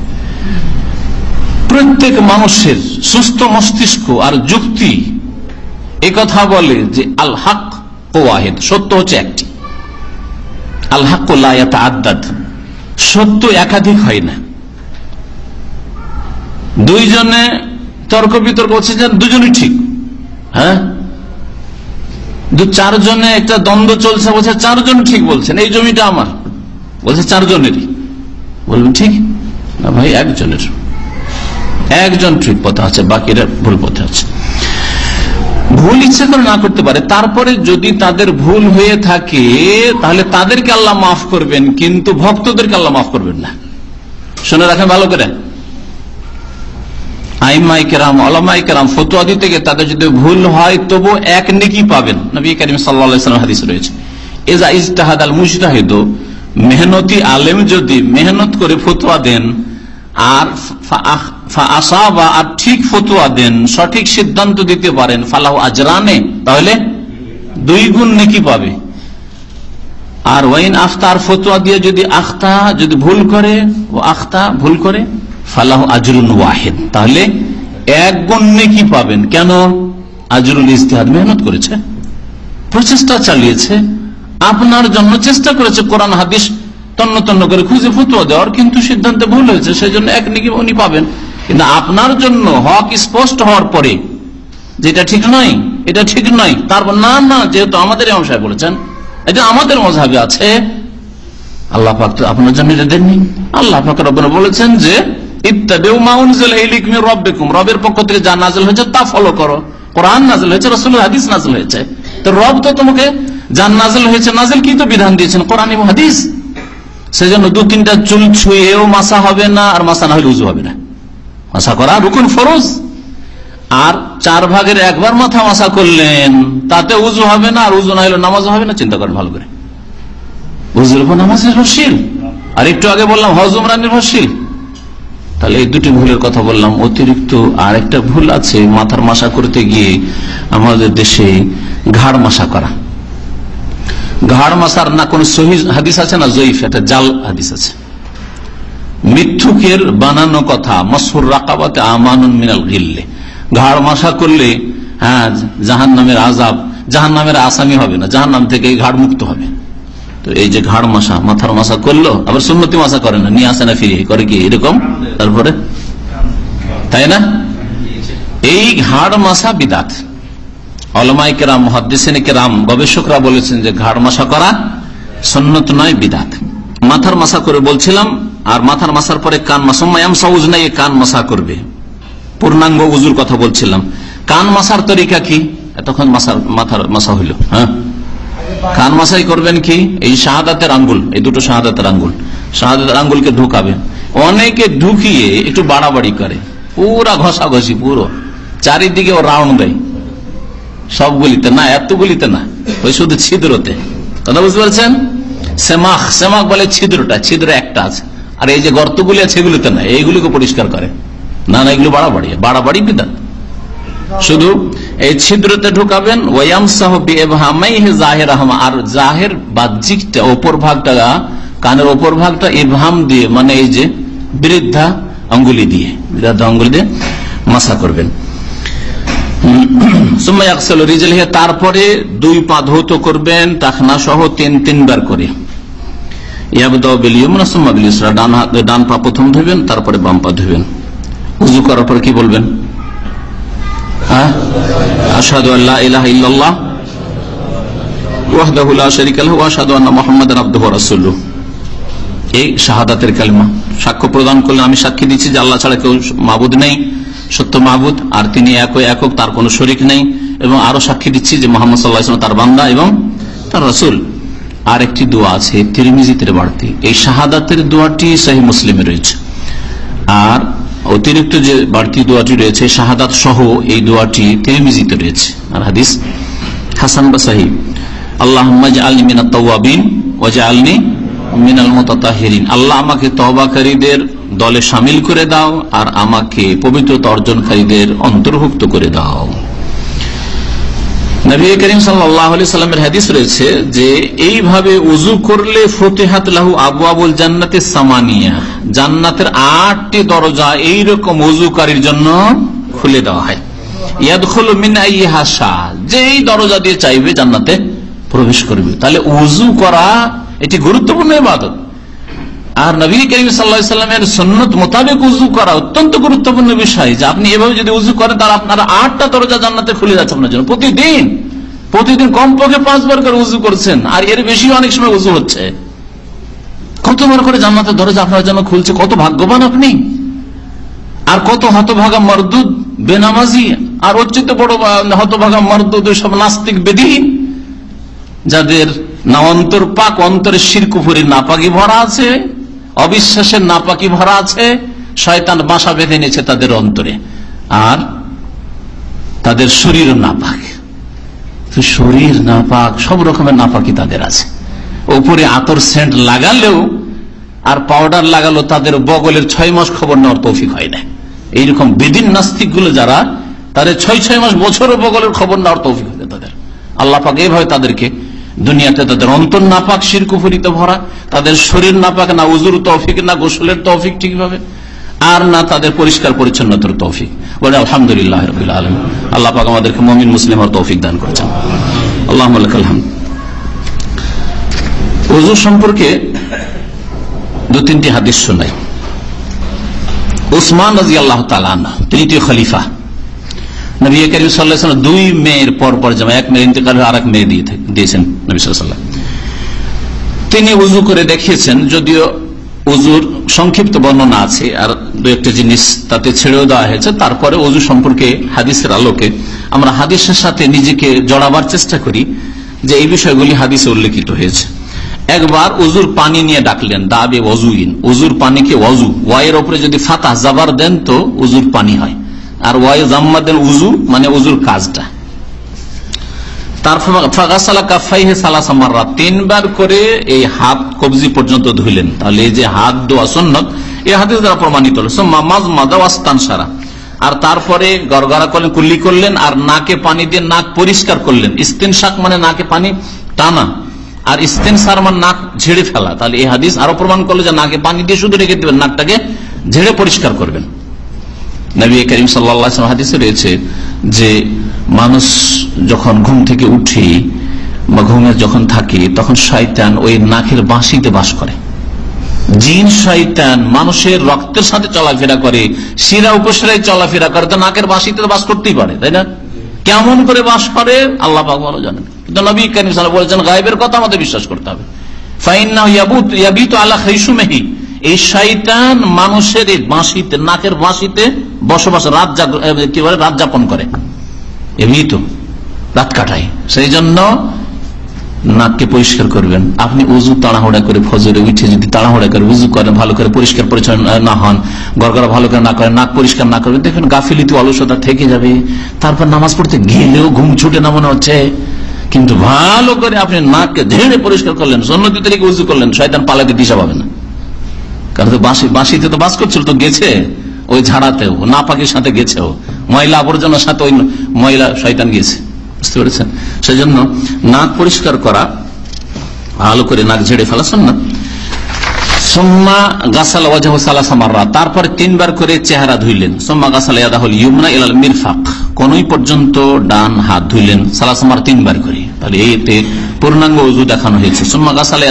প্রত্যেক মানুষের সুস্থ মস্তিষ্ক আর যুক্তি এ কথা বলে যে আল হক ওয়াহেদ, সত্য হচ্ছে একটি। আল হাক্কুল্লাহ আদাদ সত্য একাধিক হয় না। দুইজনে তর্ক বিতর্ক হচ্ছে যে দুজনই ঠিক হ্যাঁ? দু চারজনে একটা দ্বন্দ্ব চলছে, বলছে চারজন ঠিক বলছেন, এই জমিটা আমার। বলছে চারজনেরই। বলবেন ঠিক? না ভাই, একজনের। একজন ঠিক পথে আছে, বাকিরা ভুল পথে আছে। ভুল ইচ্ছে করে না করতে পারে, তারপরে যদি তাদের ভুল হয়ে থাকে, তাহলে তাদেরকে আল্লাহ মাফ করবেন, কিন্তু ভক্তদেরকে আল্লাহ মাফ করবেন না। শুনে রাখেন ভালো করে। আইমাই কেরাম ফতুয়া দিতে গিয়ে তাদের যদি ভুল হয়, তবু এক নেকি পাবেন। নবী করিম সাল্লাম হাদিস রয়েছে এজা ইজতাহাদ আল মুজতাহিদ মেহনতি আলেম যদি মেহনত করে ফতুয়া দেন আর আসাবা আর ঠিক ফতুয়া দেন, সঠিক সিদ্ধান্ত দিতে পারেন, ফালাহ আজরানে, তাহলে দুই গুণ নেকি পাবে। আর ওয়াইন আখতার ফতুয়া দিয়ে যদি আখতা যদি ভুল করে, ও আখতা ভুল করে, ফালাহ আজরুন ওয়াহেদ, তাহলে এক গুণ নেকি পাবেন। কেন? আজরুল ইস্তেহাদ মেহনত করেছে। প্রচেষ্টা চালিয়েছে। আপনার জন্য চেষ্টা করেছে কোরআন, হাদিস তন্ন তন্ন করে খুঁজে ফতুয়া দেওয়ার কিন্তু সিদ্ধান্তে ভুল হয়েছে সেই জন্য এক নেকি উনি পাবেন। কিন্তু আপনার জন্য হক স্পষ্ট হওয়ার পরে যেটা ঠিক নয়, এটা ঠিক নয়। তারপর না না, যেহেতু আমাদের অংশায় বলেছেন, এটা আমাদের মজাবে আছে। আল্লাহ পাক তো আপনার জন্য এটা দেননি। আল্লাহ পাক রব্বনা বলেছেন যে, ইত্তাবিউ মা উনজিলা ইলাইকুম মির রাব্বিকুম। রবের পক্ষ থেকে যা নাযিল হয়েছে তা ফলো করো। কোরআন নাযিল হয়েছে, রাসূলের হাদিস নাযিল হয়েছে। তো রব তো তোমাকে যা নাযিল হয়েছে নাযিল কি তো বিধান দিয়েছেন? কোরআন এবং হাদিস। সেজন্য দু, তিনটা চুল ছুঁয়েও মাসা হবে না, আর মাসা না হলে উজু হবে না। মাসা করা রুকুন ফরজ। আর চার ভাগের একবার মাথা মাসা করলেন, তাতে উজু হবে না, আর উজু না হলে নামাজ হবে না, চিন্তা করেন ভালো করে। উজুর উপর নামাজ নির্ভরশীল। আর একটু আগে বললাম হজমরা নির্ভরশীল। তাহলে এই দুটি ভুলের কথা বললাম, অতিরিক্ত আর একটা ভুল আছে মাথার মাসা করতে গিয়ে আমাদের দেশে ঘাড় মাসা করা। ঘাড় মাসার না কোন সহি হাদিস আছে না জয়ীফ? একটা জাল হাদিস আছে। মিথ্যুকের বানানো কথা মসুর রাকাবাতে আমানুন মিনাল গিল্লে। ঘাড় মাসা করলে হ্যাঁ জাহান নামের আজাব জাহান নামের আসামি হবে না জাহান নাম থেকে ঘাড় মুক্ত হবে। তো এই যে ঘাড় মাসা মাথার মাসা করল, আবার সুন্নতি মাসা করে না, নিয়ে আসে না ফিরিয়ে করে কি এরকম? তারপরে? তাই না? এই ঘাড় মাসা বিদাত। অলমাই কেরাম মহাদিসিন কেরাম গবেষকরা বলেছেন যে ঘাড় মাসা করা সন্ন্যত নয়, বিদাত। মাথার মাসা করে বলছিলাম, আর মাথার মাসার পরে কান মাসাম সাউজ নাই কান মাসা করবে। পূর্ণাঙ্গ উজুর কথা বলছিলাম। কান মাসার তরিকা কি? এতক্ষণ মাসার মাথার মাসা হইল হ্যাঁ? কান মাসাই করবেন কি? এই শাহাদাতের আঙ্গুল, এই দুটো শাহাদাতের আঙ্গুল। শাহাদাতের আঙ্গুলকে ঢুকাবেন অনেকে ঢুকিয়ে একটু বাড়াবাড়ি করে। পুরা ঘষা ঘষি পুরো। চারিদিকে ও রাউন্ড দেয়। সবগুলিতে না, এতগুলিতে না, ওই শুধু ছিদ্রতে। কথা বুঝতে পারছেন? সেমাখ সেমাখ বলে ছিদ্রটা, ছিদ্র একটা আছে। আর এই যে গর্তগুলি আছে, এগুলিতে না, এইগুলিকে পরিষ্কার করে। না না, এগুলো বাড়াবাড়ি বাড়াবাড়ি বিধান। শুধু এই ছিদ্রতে ঢুকাবেন ওয়াম সাহ জাহের আহমা আর জাহের বাহ্যিকটা ওপর ভাগটা, কানের ওপর ভাগটা ইবহাম দিয়ে মানে এই যে বৃদ্ধা অঙ্গুলি দিয়ে বৃদ্ধা অঙ্গুলি দিয়ে মাসা করবেন। তারপরে দুই পা ধৌত করবেন টাকনা সহ তিন, তিনবার করে। ডান পা প্রথম ধুবেন তারপরে বাম পা ধুবেন উজু করার পর কি বলবেন? আসাদু আল্লাহ ইলাহ রাসূলুহু। এই শাহাদাতের সাক্ষ্য প্রদান করলে আমি সাক্ষী দিচ্ছি যে আল্লাহ ছাড়া কেউ মাবুদ নেই। সত্য মাহবুদ, আর তিনি এক একক, তার কোন শরিক নেই। এবং আরও সাক্ষী দিচ্ছি যে মোহাম্মদ সাল্লাহ তার বান্দা এবং তার রসুল। আর একটি দোয়া আছে তিরমিজিতের বাড়তি। এই শাহাদাতের দোয়াটি সাহি মুসলিমে রয়েছে। আর অতিরিক্ত যে বাড়তি দোয়াটি রয়েছে, শাহাদাত সহ এই দোয়াটি তিরমিজিতে রয়েছে। আর হাদিস হাসান বা সাহিব আল্লাহ আলনি মিনা তওয়াবিন ওয়াজা আলনি মিনাল মোতাহিরিন আল্লাহ আমাকে তহবাকারীদের দলে সামিল করে দাও আর আমাকে পবিত্রতা অর্জনকারীদের অন্তর্ভুক্ত করে দাও। নবী করিম সাল্লামের হাদিস রয়েছে যে, এইভাবে উজু করলে ফতেহাত লাহু আবু আবুল জান্নাতে সামানিয়া, জান্নাতের আটটি দরজা এইরকম উজুকারীর জন্য খুলে দেওয়া হয়। যেই দরজা দিয়ে চাইবে জান্নাতে প্রবেশ করবে। তাহলে উজু করা এটি গুরুত্বপূর্ণ ইবাদত। আর নবী করিম সাল্লামের সন্ন্যত মোতাবেক উজু করা অত্যন্ত গুরুত্বপূর্ণ বিষয় যে আপনি এভাবে যদি উজু করেন, তাহলে আপনার আটটা দরজা জান্নাতে খুলে যাচ্ছে আপনার জন্য প্রতিদিন। প্রতিদিন কমপক্ষে পাঁচবার করে উজু করছেন, আর এর বেশি অনেক সময় উজু হচ্ছে। কতবার করে জান্নাতের দরজা আপনার জন্য খুলছে, কত ভাগ্যবান আপনি। আর কত হতভাগা মরদুদ, বেনামাজি, আর অচ্যুত বড় হতভাগা মরদুদ ওই সব নাস্তিক বেদিহীন, যাদের না অন্তর পাক, অন্তরে শিরকুফুরির নাপাকি ভরা আছে। অবিশ্বাসের নাপাকি ভরা আছে, শয়তান বাসা বেঁধে নিয়েছে তাদের অন্তরে। আর তাদের শরীর নাপাক। শরীর নাপাক, সব রকমের নাপাকি তাদের আছে। উপরে আতর সেন্ট লাগালেও আর পাউডার লাগালো তাদের বগলের ছয় মাস খবর নেওয়ার তৌফিক হয় না। এইরকম বেদিন নাস্তিকগুলো যারা, তাদের ছয় ছয় মাস বছরও বগলের খবর নেওয়ার তৌফিক হয় তাদের। আল্লাহ পাক এইভাবে তাদেরকে দুনিয়াতে তাদের অন্তর নাপাক, শিরকুফুরিতে ভরা, তাদের শরীর নাপাক, না উজুর তৌফিক, না গোসলের তৌফিক ঠিকভাবে, আর না তাদের পরিষ্কার পরিচ্ছন্নতার তৌফিক। বলে আলহামদুলিল্লাহ আলম আল্লাহ পাক আমাদেরকে মমিন, মুসলিম আর তৌফিক দান করেছেন। আল্লাহ উজু সম্পর্কে দু তিনটি হাদিস শোনাই। উসমান রাজি আল্লাহ তালান তৃতীয় খলিফা। নবী করিম সাল্লাহ দুই মেয়ের পর পর এক মেয়ের আর এক মেয়ে দিয়েছেন নবী সাল্লাম তিনি উজু করে দেখিয়েছেন, যদিও উজুর সংক্ষিপ্ত বর্ণনা আছে, আর দু একটা জিনিস তাতে ছেড়েও দেওয়া হয়েছে। তারপরে সম্পর্কে হাদিসের আলোকে আমরা হাদিসের সাথে নিজেকে জড়াবার চেষ্টা করি যে এই বিষয়গুলি হাদিসে উল্লেখিত হয়েছে। একবার উজুর পানি নিয়ে ডাকলেন, দাবে ওজুইন উজুর পানিকে ওজু ওয়াইয়ের ওপরে যদি ফাতাহ জাবার দেন তো উজুর পানি হয়। আর ওয়াই জাম্মা দেন উজু মানে উজুর কাজটা। তিনবার করে এই হাত কবজি পর্যন্ত ধুইলেন। তাহলে এই যে হাত দোয়া সন্ন্যত এই হাতে দ্বারা প্রমাণিত সারা আর তারপরে গড়গড়া করলেন, কুল্লি করলেন, আর নাকে পানি দিয়ে নাক পরিষ্কার করলেন। ইস্তেন শাক মানে নাকে পানি টানা। আর ইস্তেন সার মানে নাক ঝেড়ে ফেলা। তাহলে এই হাদিস আরও প্রমাণ করল যে নাকে পানি দিয়ে শুধু রেখে দেবেন, নাকটাকে ঝেড়ে পরিষ্কার করবেন। নবী করিম সাল্লা হাদিসে রয়েছে যে মানুষ যখন ঘুম থেকে উঠে বা ঘুমে যখন থাকে, তখন শয়তান ওই নাকের বাঁশিতে বাস করে। জিন, শয়তান মানুষের রক্তের সাথে চলাফেরা করে, শিরা উপসিরায় চলাফেরা করে, তো নাকের বাঁশিতে বাস করতেই পারে, তাই না? কেমন করে বাস করে? আল্লাহ পাক জানেন। কিন্তু নবী করিম সাল্লাহ বলেছেন, গায়েবের কথা আমাদের বিশ্বাস করতে হবে। ফাইন্না ইয়াবুত, ইয়াবিত আল্লাহ খাইসুমেহি। এই শৈতান মানুষের এই বাঁশিতে, নাকের বাঁশিতে বসবাস রাত কি বলে, রাত যাপন করে। এমনি তো রাত কাটাই সেই জন্য নাককে পরিষ্কার করবেন। আপনি উজু তাড়াহুড়া করে ফজরে উঠে যদি তাড়াহুড়া করে উজু করেন, ভালো করে পরিষ্কার পরিচ্ছন্ন না হন, গড়গড়া ভালো করে না করেন, নাক পরিষ্কার না করবেন, দেখবেন গাফিলিতে, অলসতা থেকে যাবে। তারপর নামাজ পড়তে গেলেও ঘুম ছুটে না মনে হচ্ছে। কিন্তু ভালো করে আপনি নাককে ঝেড়ে পরিষ্কার করলেন, সন্ন্যতি তারিখে উজু করলেন, শয়তান পালাকে দিশা পাবে না। কারণ বাঁশি বাঁশিতে তো বাস করছিল, তো গেছে ওই ঝাড়াতেও না পাখির সাথে গেছেও। ময়লা আবর্জনার সাথে ওই ময়লা শয়তান গেছে বুঝতে পেরেছেন? সেই জন্য নাক পরিষ্কার করা, ভালো করে নাক ঝেড়ে ফেলাছেন না? সোম্মা তারপরে তিনবার করে চেহারা ধুইলেন। সোম্মা গাছাল ইয়াদাহুল ইউমনা ইলাল মিরফাক, কোনই পর্যন্ত ডান হাত ধুইলেন সালাসামার তিনবার করে। তাহলে এতে পূর্ণাঙ্গ উজু দেখানো হয়েছে। সোম্মা গাছাল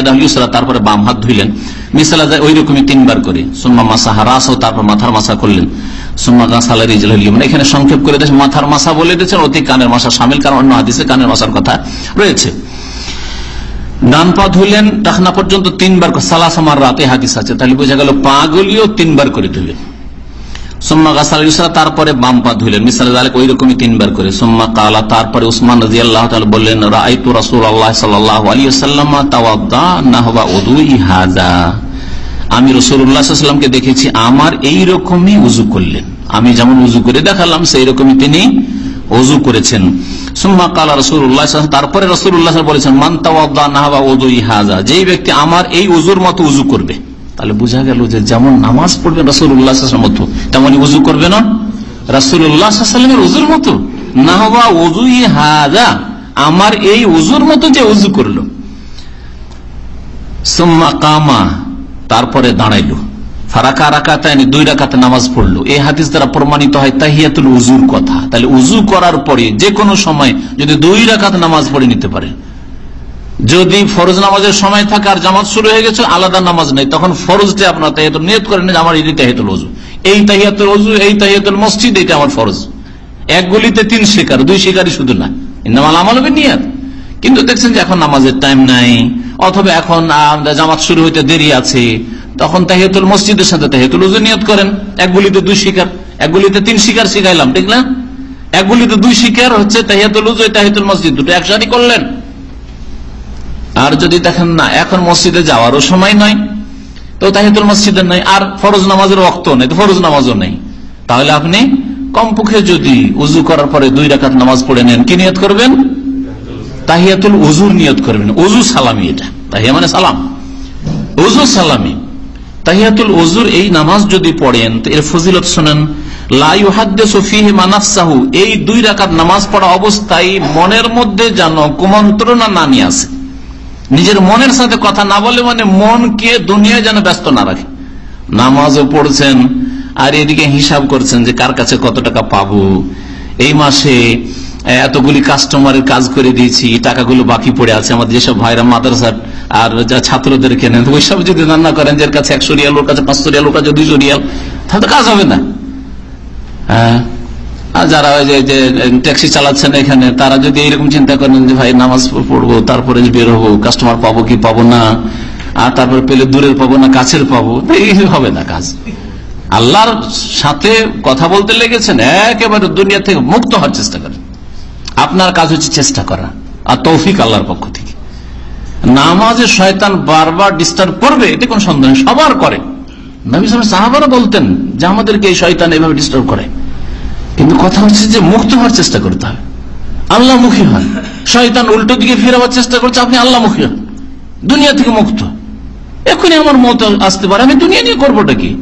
তারপরে বাম হাত ধুইলেন। মিসালা যায় ওই রকমই তিনবার করে। সোম্মা মাসা হারাস ও তারপর মাথার মাসা করলেন এখানে সংক্ষেপ করে মাথার মাসা বলে অতি কানের মাসা সামিল, কারণ অন্য হাদিসে কানের মাসার কথা রয়েছে। ডান পা ধুলেন টাকনা পর্যন্ত তিনবার সালাসামার রাতে হাদিস আছে। তাহলে বোঝা গেল পা গুলিও তিনবার করে ধুলেন সোম্মা গাছাল ইসরা তারপরে বাম পা ধুলেন মিসাল ওই রকমই তিনবার করে। সোম্মা কালা, তারপরে উসমান রাজি আল্লাহ বললেন রাইতু রাসুল আল্লাহ সাল্লাহ আলী সাল্লামা তাওয়াদ্দা না হবা উদুই হাজা আমি রসুল্লাহামকে দেখেছি, আমার এই রকমই উজু করলেন। আমি যেমন উজু করে দেখালাম সেই রকমই তিনি অজু করেছেন। সুম্মা কালা রসুল্লাহ তারপরে রসুল্লাহ বলেছেন মান্তাওয়াবা ওদুই হাজা যেই ব্যক্তি আমার এই উজুর মতো উজু করবে তাহলে বোঝা গেল যে যেমন নামাজ পড়বেন রসুল্লাহ মতো তেমনই উজু করবে না? রসুল্লাহামের উজুর মতো? না হবা ওজুই হাজা আমার এই উজুর মতো যে উজু করল। কামা, তারপরে দাঁড়াইলো। ফারাকা রাকাতায়নি দুই রাকাতে নামাজ পড়ল। এই হাদিস দ্বারা প্রমাণিত হয় তাহিয়াতুল উজুর কথা। তাহলে উজু করার পরে যে কোনো সময় যদি দুই রাকাত নামাজ পড়ে নিতে পারে যদি ফরজ নামাজের সময় থাকে আর জামাত শুরু হয়ে গেছে, আলাদা নামাজ নেই। তখন ফরজটা আপনার তাহিয়াতুল নিয়ত করেন আমার এই তাহিয়াতুল অজু এই তাহিয়াতুল অজু এই তাহিয়াতুল মসজিদ, এটা আমার ফরজ। এক গলিতে তিন শিকার, দুই শিকারই শুধু না। ইন্দামাল আমল হবে নিয়াত কিন্তু দেখছেন যে এখন নামাজের টাইম নাই, অথবা এখন জামাত শুরু হইতে দেরি আছে, তখন তাহিয়াতুল মসজিদের সাথে তাহিয়াতুল উজু নিয়ত করেন। এক গুলিতে দুই শিকার, এক গুলিতে তিন শিকার শিখাইলাম, ঠিক না? এক গুলিতে দুই শিকার হচ্ছে তাহিয়াতুল উজু তাহিয়াতুল মসজিদ, দুটো একসাথে করলেন। আর যদি দেখেন না, এখন মসজিদে যাওয়ারও সময় নয় তো তাহিয়াতুল মসজিদের নাই, আর ফরজ নামাজের রক্ত নেই, তো ফরজ নামাজও নেই। তাহলে আপনি কমপক্ষে যদি উজু করার পরে দুই রাকাত নামাজ পড়ে নেন, কি নিয়ত করবেন? তাহিয়াতুল উজুর নিয়ত করবেন। উজু সালামি এটা। তাহিয়া মানে সালাম। উজু সালামি। তাহিয়াতুল উজুর এই নামাজ যদি পড়েন এর ফজিলত শোনেন এই দুই রাকাত নামাজ পড়া অবস্থায় মনের মধ্যে যেন কুমন্ত্রণা নামি আসে। নিজের মনের সাথে কথা না বলে মানে মনকে দুনিয়ায় যেন ব্যস্ত না রাখে। নামাজও পড়ছেন, আর এদিকে হিসাব করছেন যে কার কাছে কত টাকা পাবো। এই মাসে এতগুলি কাস্টমারের কাজ করে দিয়েছি টাকাগুলো বাকি পড়ে আছে। আমাদের যেসব ভাইরা মাদ্রাসার আর যা ছাত্রদের কেনেন, ওইসব যদি রান্না করেন যে এর কাছে একশো রিয়াল, ওর কাছে পাঁচশো রিয়াল, ওর কাছে দুইশো রিয়াল, তাহলে কাজ হবে না। হ্যাঁ? আর যারা ওই যে ট্যাক্সি চালাচ্ছেন এখানে, তারা যদি এইরকম চিন্তা করেন যে, ভাই, নামাজ পড়ব, তারপরে বের হব কাস্টমার পাবো কি পাবো না? আর তারপরে পেলে দূরের পাবো না, কাছের পাবো? এই হবে না কাজ। আল্লাহর সাথে কথা বলতে লেগেছেন, একেবারে দুনিয়া থেকে মুক্ত হওয়ার চেষ্টা করেন। আপনার কাজ হচ্ছে চেষ্টা করা, আর তৌফিক আল্লাহর পক্ষ থেকে। নামাজে শয়তান বারবার ডিস্টার্ব করবে, এতে কোন সন্দেহ সবার করে। সাহাবারা বলতেন যে, আমাদেরকে এই শয়তান এভাবে ডিস্টার্ব করে। কিন্তু কথা হচ্ছে যে মুক্ত হওয়ার চেষ্টা করতে হবে আল্লাহ মুখী হন। শয়তান উল্টো দিকে ফেরাবার চেষ্টা করছে, আপনি আল্লাহ মুখী হন। দুনিয়া থেকে মুক্ত। এখনই আমার মত আসতে পারে, আমি দুনিয়া নিয়ে করবোটা কি?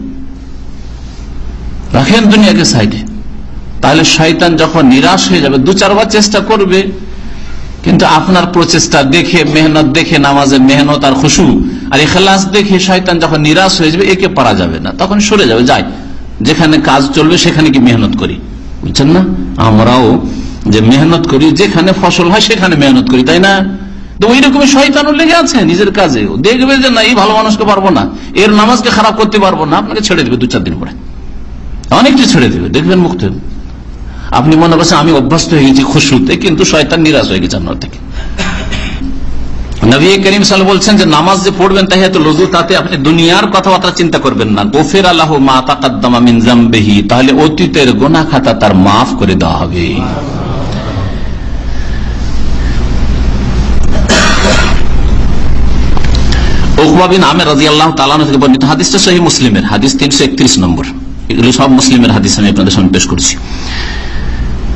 রাখেন দুনিয়াকে সাইডে। তাহলে শয়তান যখন নিরাশ হয়ে যাবে, দু চারবার চেষ্টা করবে, কিন্তু আপনার প্রচেষ্টা দেখে, মেহনত দেখে, নামাজে মেহনত আর খুশু আর এখলাস দেখে শয়তান যখন নিরাশ হয়ে যাবে, একে পারা যাবে না। তখন সরে যাবে, যাই। যেখানে কাজ চলবে, সেখানে কি মেহনত করি। বুঝছেন না? আমরাও যে মেহনত করি, যেখানে ফসল হয় সেখানে মেহনত করি, তাই না? তো ওই রকমই শয়তানও লেগে আছে নিজের কাজে। দেখবে যে না, এই ভালো মানুষকে পারব না, এর নামাজকে খারাপ করতে পারব না, আপনাকে ছেড়ে দেবে দু চার দিন পরে। অনেকটি ছেড়ে দেবে, দেখবেন মুক্ত। আপনি মনে করছেন, আমি অভ্যস্ত হয়ে গেছি খুশুতে, কিন্তু শয়তান নিরাশ হয়ে গেছে আপনার থেকে। নবী করিম সাল বলছেন যে, নামাজ যে পড়বেন তাহিয়াত লজু, তাতে আপনি দুনিয়ার কথাবার্তা চিন্তা করবেন না। গোফের আল্লাহ মা তাকাদ্দামা মিন জামবিহি, তাহলে অতীতের গোনা খাতা তার মাফ করে দেওয়া হবে। রাজি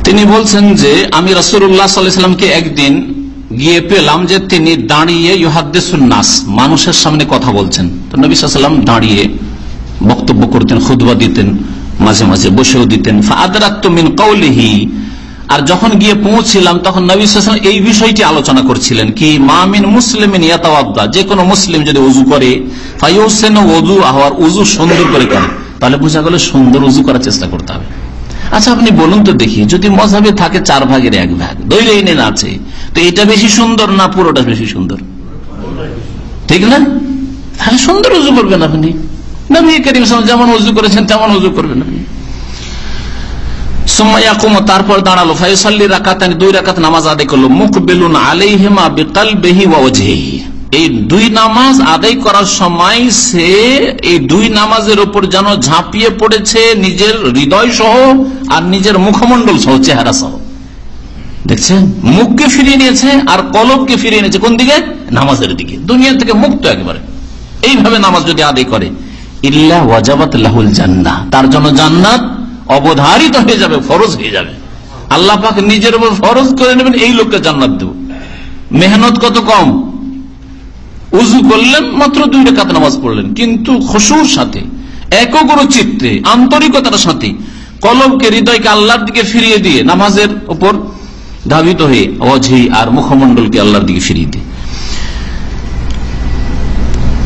তিনি বলছেন যে, আমি রসুল্লাহ সাল্লামকে একদিন গিয়ে পেলাম যে তিনি দাঁড়িয়ে ইহাদ্দেসুন নাস, মানুষের সামনে কথা বলছেন। তো নবী সাল্লাম দাঁড়িয়ে বক্তব্য করতেন খুদবা দিতেন, মাঝে মাঝে বসেও দিতেন। মিন কৌলিহি আর যখন গিয়ে পৌঁছিলাম, তখন নবী সাল্লাম এই বিষয়টি আলোচনা করছিলেন কি মামিন ইয়াতাওয়াদ্দা, যে কোনো মুসলিম যদি উজু করে, ফাইউসেন উজু আহর উজু সুন্দর করে করে, তাহলে বোঝা গেল সুন্দর উজু করার চেষ্টা করতে হবে। আচ্ছা আপনি বলুন তো দেখি, যদি মজাবে থাকে চার ভাগের এক ভাগ দৈরেন আছে তো এটা বেশি সুন্দর না পুরোটা বেশি সুন্দর? ঠিক না? তাহলে সুন্দর উজু করবেন আপনি। নবী করিম যেমন উজু করেছেন, তেমন উজু করবেন আপনি। তারপর দাঁড়াল দুই রাকাত নামাজ আদায় করল মুখ বেলুন আলাইহিমা বিকাল বেহি ওয়াজহি এই দুই নামাজ আদায় করার সময় সে এই দুই নামাজের উপর যেন ঝাঁপিয়ে পড়েছে নিজের হৃদয় সহ আর নিজের মুখমন্ডল সহ, চেহারা সহ। দেখছেন? মুখকে ফিরিয়ে নিয়েছে আর কলবকে ফিরিয়ে নিয়েছে। কোন দিকে? নামাজের দিকে। দুনিয়া থেকে মুক্ত একেবারে। এইভাবে নামাজ যদি আদায় করে, ইল্লা ওয়াজাবাত লাহুল জান্না তার জন্য জান্নাত অবধারিত হয়ে যাবে, ফরজ হয়ে যাবে। আল্লাহ পাক নিজের উপর ফরজ করে নেবেন, এই লোককে জান্নাত দেব। মেহনত কত কম? উজু করলেন, মাত্র দুই রেখাত নামাজ পড়লেন। কিন্তু খুশুর সাথে একগ্র চিত্তে আন্তরিকতার সাথে কলমকে হৃদয়কে আল্লাহর দিকে ফিরিয়ে দিয়ে নামাজের উপর ধাবিত হয়ে অঝি আর মুখমন্ডলকে আল্লাহর দিকে ফিরিয়ে দিয়ে।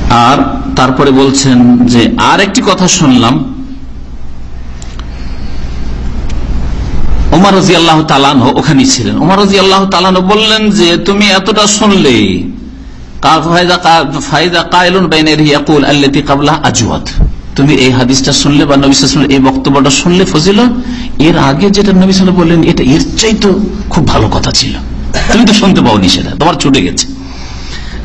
আর তারপরে বলছেন যে আর একটি কথা শুনলাম। উমার রাজি আল্লাহ তালান ওখানে ছিলেন। উমার রাজি আল্লাহ তালান বললেন যে, তুমি এতটা শুনলে তুমি এই হাদিসটা শুনলে বা এই বক্তব্যটা শুনলে ফজিল এর আগে যেটা বললেন, এটা এর চাই তো খুব ভালো কথা ছিল। তুমি তো শুনতে পাওনি সেটা, তোমার ছুটে গেছে।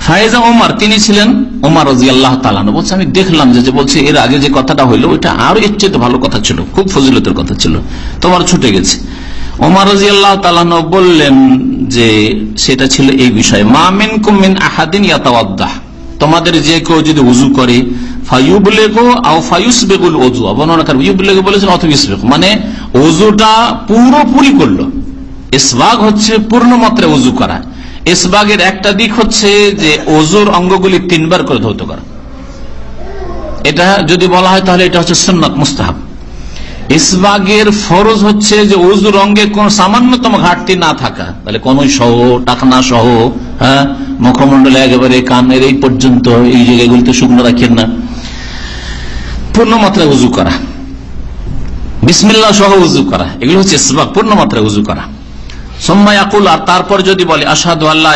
ফায়েজা ওমার, তিনি ছিলেন ওমার রাজি আল্লাহ বলছে, আমি দেখলাম যে বলছে, এর আগে যে কথাটা হইল, ওইটা আরও এর চেয়ে ভালো কথা ছিল, খুব ফজিলতের কথা ছিল। তোমার ছুটে গেছে। ওমার রাজি আল্লাহ তালানো বললেন যে সেটা ছিল এই বিষয়ে মামিন কুমিন আহাদিন ইয়াতাওয়াদ্দাহ তোমাদের যে কেউ যদি উজু করে মানে অজুটা পুরোপুরি করল। ইসবাগ হচ্ছে পূর্ণ মাত্রায় উজু করা। ইসবাগের একটা দিক হচ্ছে যে অজুর অঙ্গগুলি তিনবার করে ধৌত করা। এটা যদি বলা হয় তাহলে এটা হচ্ছে সন্ন্যত মুস্তাহাব। ইসবাগের ফরজ হচ্ছে যে অজুর অঙ্গে কোন সামান্যতম ঘাটতি না থাকা। তাহলে কোন সহ, টাকনা সহ হ্যাঁ মুখমন্ডলে একেবারে কানের এই পর্যন্ত এই জায়গাগুলিতে শুকনো রাখেন না। পূর্ণ মাত্রায় উজু করা। বিসমিল্লা সহ উজু করা। এগুলো হচ্ছে ইসবাগ পূর্ণ মাত্রায় উজু করা। তারপর যদি বলে আসাদু আল্লাহ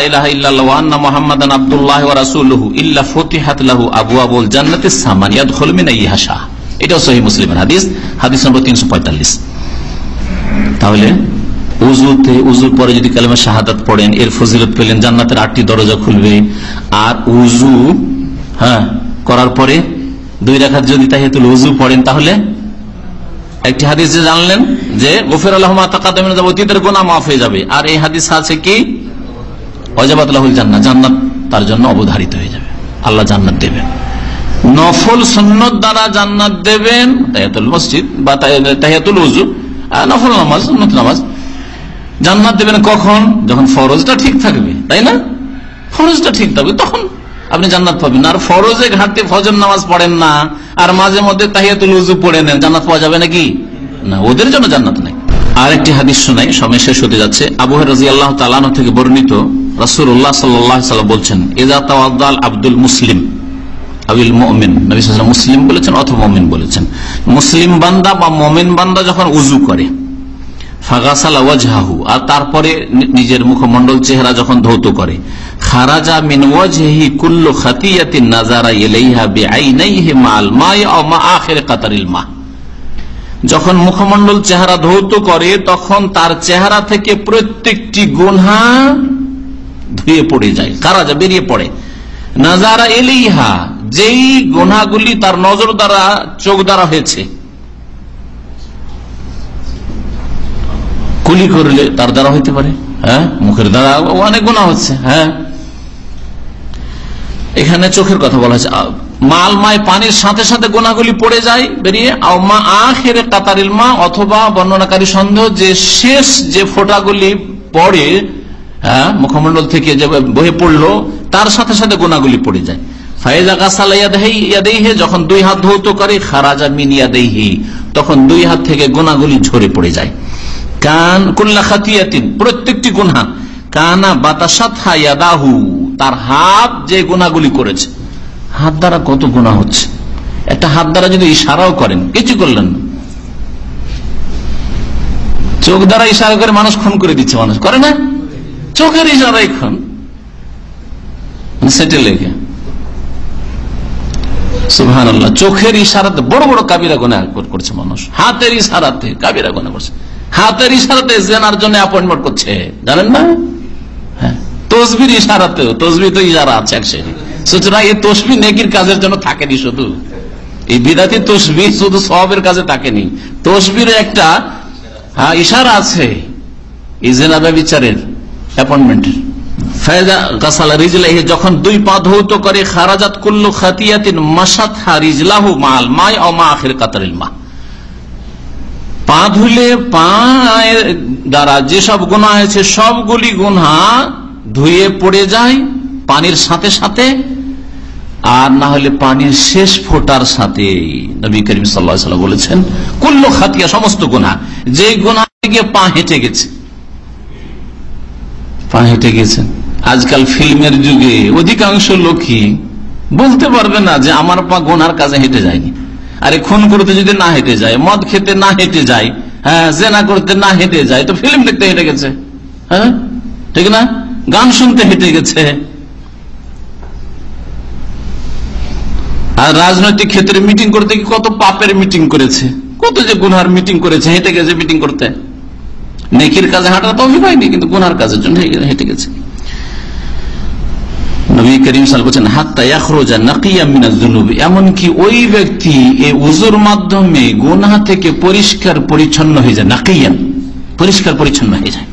আইহাশা এটাও সহিহ মুসলিমের হাদিস হাদিস নম্বর 345 তাহলে উজুতে, উজুর পরে যদি কালেমা শাহাদাত পড়েন, এর ফজিলত পেলেন, জান্নাতের আটটি দরজা খুলবে। আর উজু হ্যাঁ করার পরে দুই রাখাত যদি তাহিয়াতুল উজু পড়েন, তাহলে একটি হাদিস যে জানলেন যে গফির আলহমা তাকাদমিন অতীতের গোনা মাফ হয়ে যাবে। আর এই হাদিস আছে কি? অজাবাতুল জান্নাত জান্নাত তার জন্য অবধারিত হয়ে যাবে। আল্লাহ জান্নাত দেবেন। নফল সন্ন্যত দ্বারা জান্নাত দেবেন, তাহিয়াতুল মসজিদ বা তাহিয়াতুল উজু নফল নামাজ সন্ন্যত নামাজ। জান্নাত দেবেন কখন? যখন ফরজটা ঠিক থাকবে, তাই না? ফরজটা ঠিক থাকবে, তখন আপনি জান্নাত পাবেন। আর ফরজে ঘাটতে ফজর নামাজ পড়েন না, আর মাঝে মধ্যে তাহিয়াতুল উজু পড়ে নেন, জান্নাত পাওয়া যাবে নাকি? না, ওদের জন্য জান্নাত নাই। আর একটি হাদিস শোনাই, সময় শেষ হতে যাচ্ছে। আবুহ রাজি আল্লাহ তালানো থেকে বর্ণিত রাসুল উল্লাহ সাল্লাম বলছেন এজা তাওয়াল আব্দুল মুসলিম। আবিল মোমিন মুসলিম বলেছেন অথবা মমিন বলেছেন। মুসলিম বান্দা বা মমিন বান্দা যখন উজু করে, ফাগাসালা আর তারপরে নিজের মুখমন্ডল চেহারা যখন ধৌত করে, খারাজা নাজারা মাল মা কাতারিল মা যখন মুখমন্ডল চেহারা ধৌত করে, তখন তার চেহারা থেকে প্রত্যেকটি গুনহা ধুয়ে পড়ে যায়, খারাজা বেরিয়ে পড়ে। নাজারা এলিহা যেই গুনাগুলি তার নজর দ্বারা, চোখ দ্বারা হয়েছে, কুলি করলে তার দ্বারা হইতে পারে হ্যাঁ? মুখের দ্বারা অনেক গুণা হচ্ছে হ্যাঁ? এখানে চোখের কথা বলা হয়েছে মাল মায় পানির সাথে সাথে গোনাগুলি পড়ে যায়, বেরিয়ে মা আখের কাতারিল মা, অথবা বর্ণনাকারী সন্দেহ যে শেষ যে ফোটাগুলি পড়ে হ্যাঁ? মুখমন্ডল থেকে যে বহে পড়ল, তার সাথে সাথে গোনাগুলি পড়ে যায়। ফাইজা যখন দুই হাত ধৌত করে, খারাজা দেহি তখন দুই হাত থেকে গোনাগুলি ঝরে পড়ে যায়। কান কুল্লা খাতিয়াতিন, প্রত্যেকটি গুনহা কানা তার হাত যে করেছে। হাত দ্বারা কত গুণা হচ্ছে? একটা হাত দ্বারা যদি ইশারাও করেন, কিছু করলেন না। চোখ দ্বারা ইশারা করে মানুষ খুন করে দিচ্ছে মানুষ। করে না? চোখের ইশারাই খুন। সেটে লেগে সুহান চোখের ইশারাতে বড় বড় কাবিরা গোনা করছে মানুষ। হাতের ইশারাতে কাবিরা গোনা করছে। হাতের ইশারাতে জেনার জন্য অ্যাপয়েন্টমেন্ট করছে। জানেন না? হ্যাঁ। তসবির ইশারাতেও তসবি তো ইশারা আছে এক সুতরাং এই তসবি নেকির কাজের জন্য থাকেনি শুধু। এই বিদাতি তসবি শুধু সবের কাজে থাকেনি। তসবির একটা হ্যাঁ ইশারা আছে। এই জেনাবা বিচারের অ্যাপয়েন্টমেন্টের যখন দুই পা ধৌত করে, খারাজাত কুল্লু খাতিয়াতিন মাসাত হারিজলাহু মাল মায় অমা আখের কাতারিল মা। পা ধুলে পায়ের দ্বারা যেসব গুণা হয়েছে সবগুলি গুণা ধুয়ে পড়ে যায় পানির সাথে সাথে, আর না হলে পানির শেষ ফোটার সাথে। নবী করিম সাল্লা বলেছেন, কুল্ল খাতিয়া সমস্ত গুণা যে গুণা থেকে পা হেঁটে গেছে। পা হেঁটে গেছেন আজকাল ফিল্মের যুগে অধিকাংশ লোকই বলতে পারবে না যে আমার পা গোনার কাজে হেঁটে যায়নি। আরে খুন করতে যদি না হেঁটে যায়, মদ খেতে না হেঁটে যায় হ্যাঁ জেনা করতে না হেঁটে যায়, তো ফিল্ম দেখতে হেঁটে গেছে। হ্যাঁ ঠিক না? গান শুনতে হেঁটে গেছে। আর রাজনৈতিক ক্ষেত্রে মিটিং করতে কি কত পাপের মিটিং করেছে, কত যে গুনহার মিটিং করেছে, হেঁটে গেছে মিটিং করতে। নেকির কাজে হাঁটার তো হয়নি কিন্তু গুনহার কাজের জন্য হেঁটে গেছে। নবী করিম সাল বলছেন, হাত্তা এমনকি ওই ব্যক্তি এই উজুর মাধ্যমে গুনাহ থেকে পরিষ্কার পরিচ্ছন্ন হয়ে যায়, নাকিয়ান, পরিষ্কার পরিচ্ছন্ন হয়ে যায়।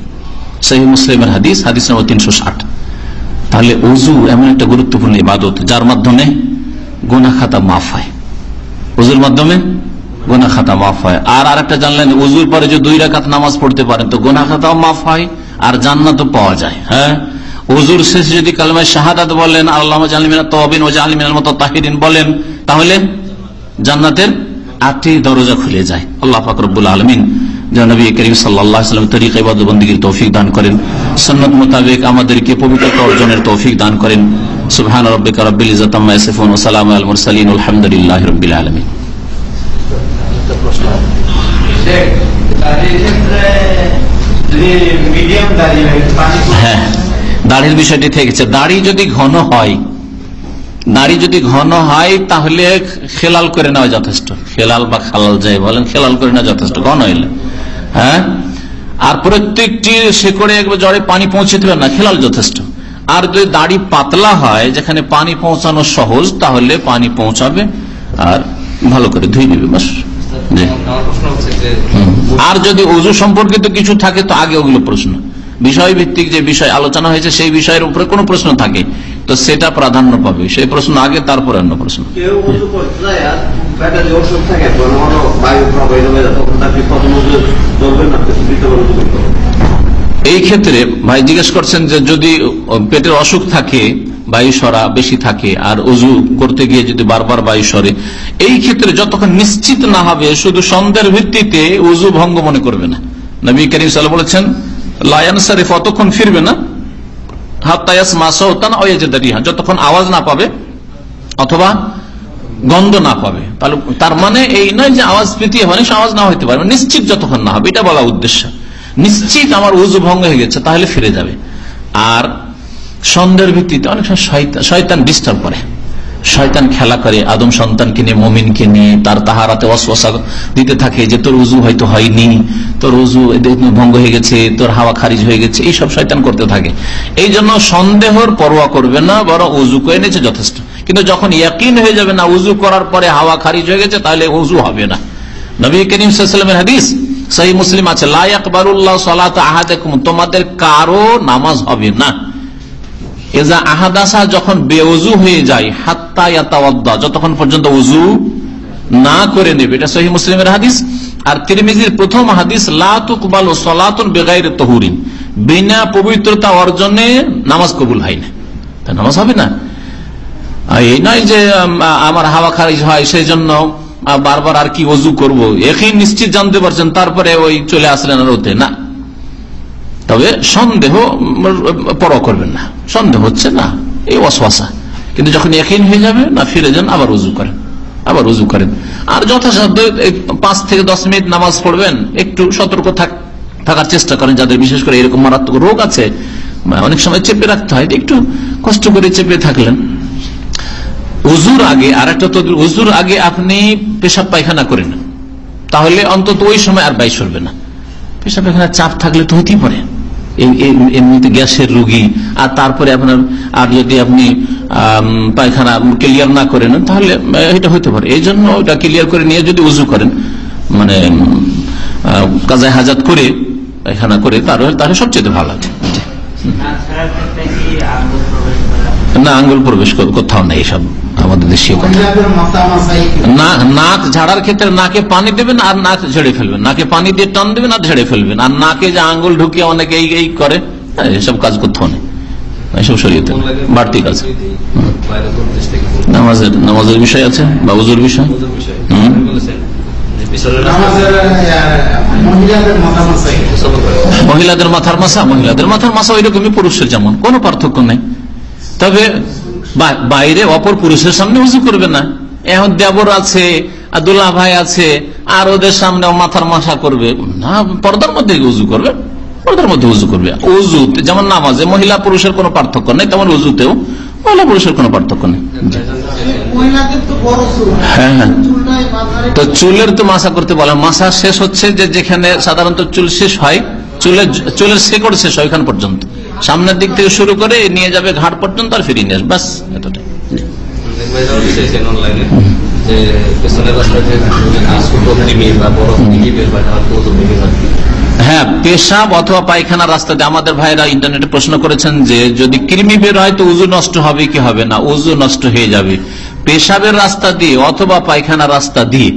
মুসলিমের হাদিস হাদিস নম্বর তিনশো ষাট। তাহলে উজু এমন একটা গুরুত্বপূর্ণ ইবাদত, যার মাধ্যমে গুনা খাতা মাফ হয়। উজুর মাধ্যমে গোনা খাতা মাফ হয়। আর আরেকটা জানলেন, উজুর পরে যে দুই রাকাত নামাজ পড়তে পারেন, তো গোনা খাতাও মাফ হয়, আর জান্নাতও পাওয়া যায় হ্যাঁ? উজুর শেষ যদি কালমায় শাহাদাত বলেন আল্লাহ জালিমিনা তবিন ও জালিমিনার মতো তাহিরিন বলেন তাহলে জান্নাতের আটটি দরজা খুলে যায়। আল্লাহ ফাকরুল আলমিন নবী করিম সাল্লাম তরিকা তৌফিক দান করেন সন্নত মোতাবেক আমাদেরকে পবিত্রতা অর্জনের তৌফিক দান করেন। সুবহান রব্বিকা রব্বিল ইজ্জাতাম্মা ইয়াসিফুন ওয়া সালামু আলাল মুরসালিন আলহামদুলিল্লাহি রাব্বিল আলামিন। হ্যাঁ। দাড়ির বিষয়টি থেকেছে দাড়ি যদি ঘন হয় দাড়ি যদি ঘন হয় তাহলে খেলাল করে নেওয়া যথেষ্ট। খেলাল বা খালাল যায় বলেন খেলাল করে নেওয়া যথেষ্ট ঘন হইলে। হ্যাঁ? আর প্রত্যেকটি শেকড়ে একবার জড়ে পানি পৌঁছে দেবেন না খেলাল যথেষ্ট। আর যদি দাড়ি পাতলা হয় যেখানে পানি পৌঁছানো সহজ তাহলে পানি পৌঁছাবে আর ভালো করে ধুই নেবে বাস। আর যদি অজু সম্পর্কিত কিছু থাকে তো আগে ওগুলো প্রশ্ন। বিষয় ভিত্তিক যে বিষয় আলোচনা হয়েছে সেই বিষয়ের উপরে কোনো প্রশ্ন থাকে। তো সেটা প্রাধান্য পাবে। সেই প্রশ্ন আগে তারপরে অন্য প্রশ্ন। এই ক্ষেত্রে ভাই জিজ্ঞেস করছেন যে যদি পেটের অসুখ থাকে বায়ু সরা বেশি থাকে আর উজু করতে গিয়ে যদি বারবার বায়ু সরে এই ক্ষেত্রে যতক্ষণ নিশ্চিত না হবে শুধু সন্দেহের ভিত্তিতে উজু ভঙ্গ মনে করবে না। নবী করিম সাল বলেছেন লায়ন শরীফ অতক্ষণ ফিরবে না। যতক্ষণ আওয়াজ না পাবে অথবা গন্ধ না পাবে। তাহলে তার মানে এই নয় যে আওয়াজ পেতে মানুষ আওয়াজ না হইতে পারবে নিশ্চিত যতক্ষণ না হবে, এটা বলা উদ্দেশ্য। নিশ্চিত আমার উজু ভঙ্গ হয়ে গেছে, তাহলে ফিরে যাবে। আর সন্দেহের ভিত্তিতে অনেক সময় শয়তান ডিস্টার্ব করে। শয়তান খেলা করে, আদম সন্তানকে নিয়ে, মমিনকে নিয়ে, তার তাহারাতে অশ্বাসা দিতে থাকে যে তোর উজু হয়তো হয়নি, তোর উজু ভঙ্গ হয়ে গেছে, তোর হাওয়া খারিজ হয়ে গেছে, এইসব শয়তান করতে থাকে। এই জন্য সন্দেহর পরোয়া করবে না, বরং উজু করে নিয়েছে যথেষ্ট। কিন্তু যখন ইয়াকিন হয়ে যাবে না উজু করার পরে হাওয়া খারিজ হয়ে গেছে, তাহলে উজু হবে না। নবী করিম হাদিস সহি মুসলিম আছে লাইকবারুল্লাহ সালাত আহাদেকুম তোমাদের কারও নামাজ হবে না। এজা আহাদাসা যখন বেউজু হয়ে যায়, হাত্তা ইয়াতাওয়াদ্দা, যতক্ষণ পর্যন্ত উজু না করে নেবে। এটা সহি মুসলিমের হাদিস। আর তিরমিজির প্রথম হাদিস, লা তুকবালু সালাতুন বেগাইরে তহুরিন। বিনা পবিত্রতা অর্জনে নামাজ কবুল হয় না। তা নামাজ হবে না? এই নয় যে আমার হাওয়া খারিজ হয় সেই জন্য বারবার আর কি অজু করব। একই নিশ্চিত জানতে পারছেন, তারপরে ওই চলে আসলেন আর ওতে না। তবে সন্দেহ পর করবেন না। সন্দেহ হচ্ছে না, এই অশ্বাসা কিন্তু যখন একই হয়ে যাবে না, ফিরে যান, আবার উজু করেন, আবার উজু করেন। আর যথাসাধ্য পাঁচ থেকে দশ মিনিট নামাজ পড়বেন, একটু সতর্ক থাক- থাকার চেষ্টা করেন। যাদের বিশেষ করে এরকম মারাত্মক রোগ আছে অনেক সময় চেপে রাখতে হয়, একটু কষ্ট করে চেপে থাকলেন। উজুর আগে আর একটা তো উজুর আগে আপনি পেশাব পায়খানা করেন। তাহলে অন্তত ওই সময় আর বাই সরবে না। পেশাব পায়খানার চাপ থাকলে তো হতেই পারে। এমনিতে গ্যাসের রুগী আর তারপরে আপনার আর যদি আপনি পায়খানা ক্লিয়ার না করেন তাহলে এটা হতে পারে এই জন্য ওটা ক্লিয়ার করে নিয়ে যদি উজু করেন মানে কাজায় হাজাত করে পায়খানা করে তাহলে তাহলে সবচেয়ে ভালো আছে না আঙ্গুল প্রবেশ কোথাও নেই সব আমাদের দেশীয় কথা। নাক ঝাড়ার ক্ষেত্রে নাকে পানি দেবেন আর নাক ঝেড়ে ফেলবেন। নাকে পানি দিয়ে টান দেবেন আর ঝেড়ে ফেলবেন। আর নাকে যে আঙ্গুল ঢুকিয়ে অনেকে এই এই করে হ্যাঁ, এসব কাজ কোথাও নেই এসব শরীয়তে বাড়তি কাজ। বাইরে কোন দেশ থেকে বলছে? নামাজের নামাজের বিষয় আছে বা বিষয়? ওদের বিষয়ে। হুম। আপনি বলেছেন যে পিছনের আমাদের মহিলাদের মাথার মাসা মহিলাদের মাথার মাসা ওই রকমই পুরুষের যেমন। কোনো পার্থক্য নেই। তবে বাইরে অপর পুরুষের সামনে উজু করবে না। এখন দেবর আছে দুল্লা ভাই আছে, আর ওদের সামনে মাথার মাথা করবে। না, পর্দার মধ্যে উজু করবে। পর্দার মধ্যে উজু করবে। উজু যেমন নামাজে মহিলা পুরুষের কোনো পার্থক্য নেই, তেমন উজুতেও মহিলা পুরুষের কোনো পার্থক্য নেই। হ্যাঁ হ্যাঁ। তো চুলের তো মাসা করতে বলে মাসা শেষ হচ্ছে যে যেখানে সাধারণত চুল শেষ হয়, চুলের চুলের শেকড় শেষ হয় ওইখান পর্যন্ত। সামনের দিক থেকে শুরু করে নিয়ে যাবে ঘাট পর্যন্ত আর ফিরিয়ে নিয়ে ব্যাস, এতটাই। হয়, পেশাব অথবা পায়খানা রাস্তা দিয়ে আমাদের ভাইরা ইন্টারনেটে প্রশ্ন করেছেন যে, যদি কৃমি বের হয় তো উজু নষ্ট হবে কি হবে না? উজু নষ্ট হয়ে যাবে। পেশাবের রাস্তা দিয়ে অথবা পায়খানা রাস্তা দিয়ে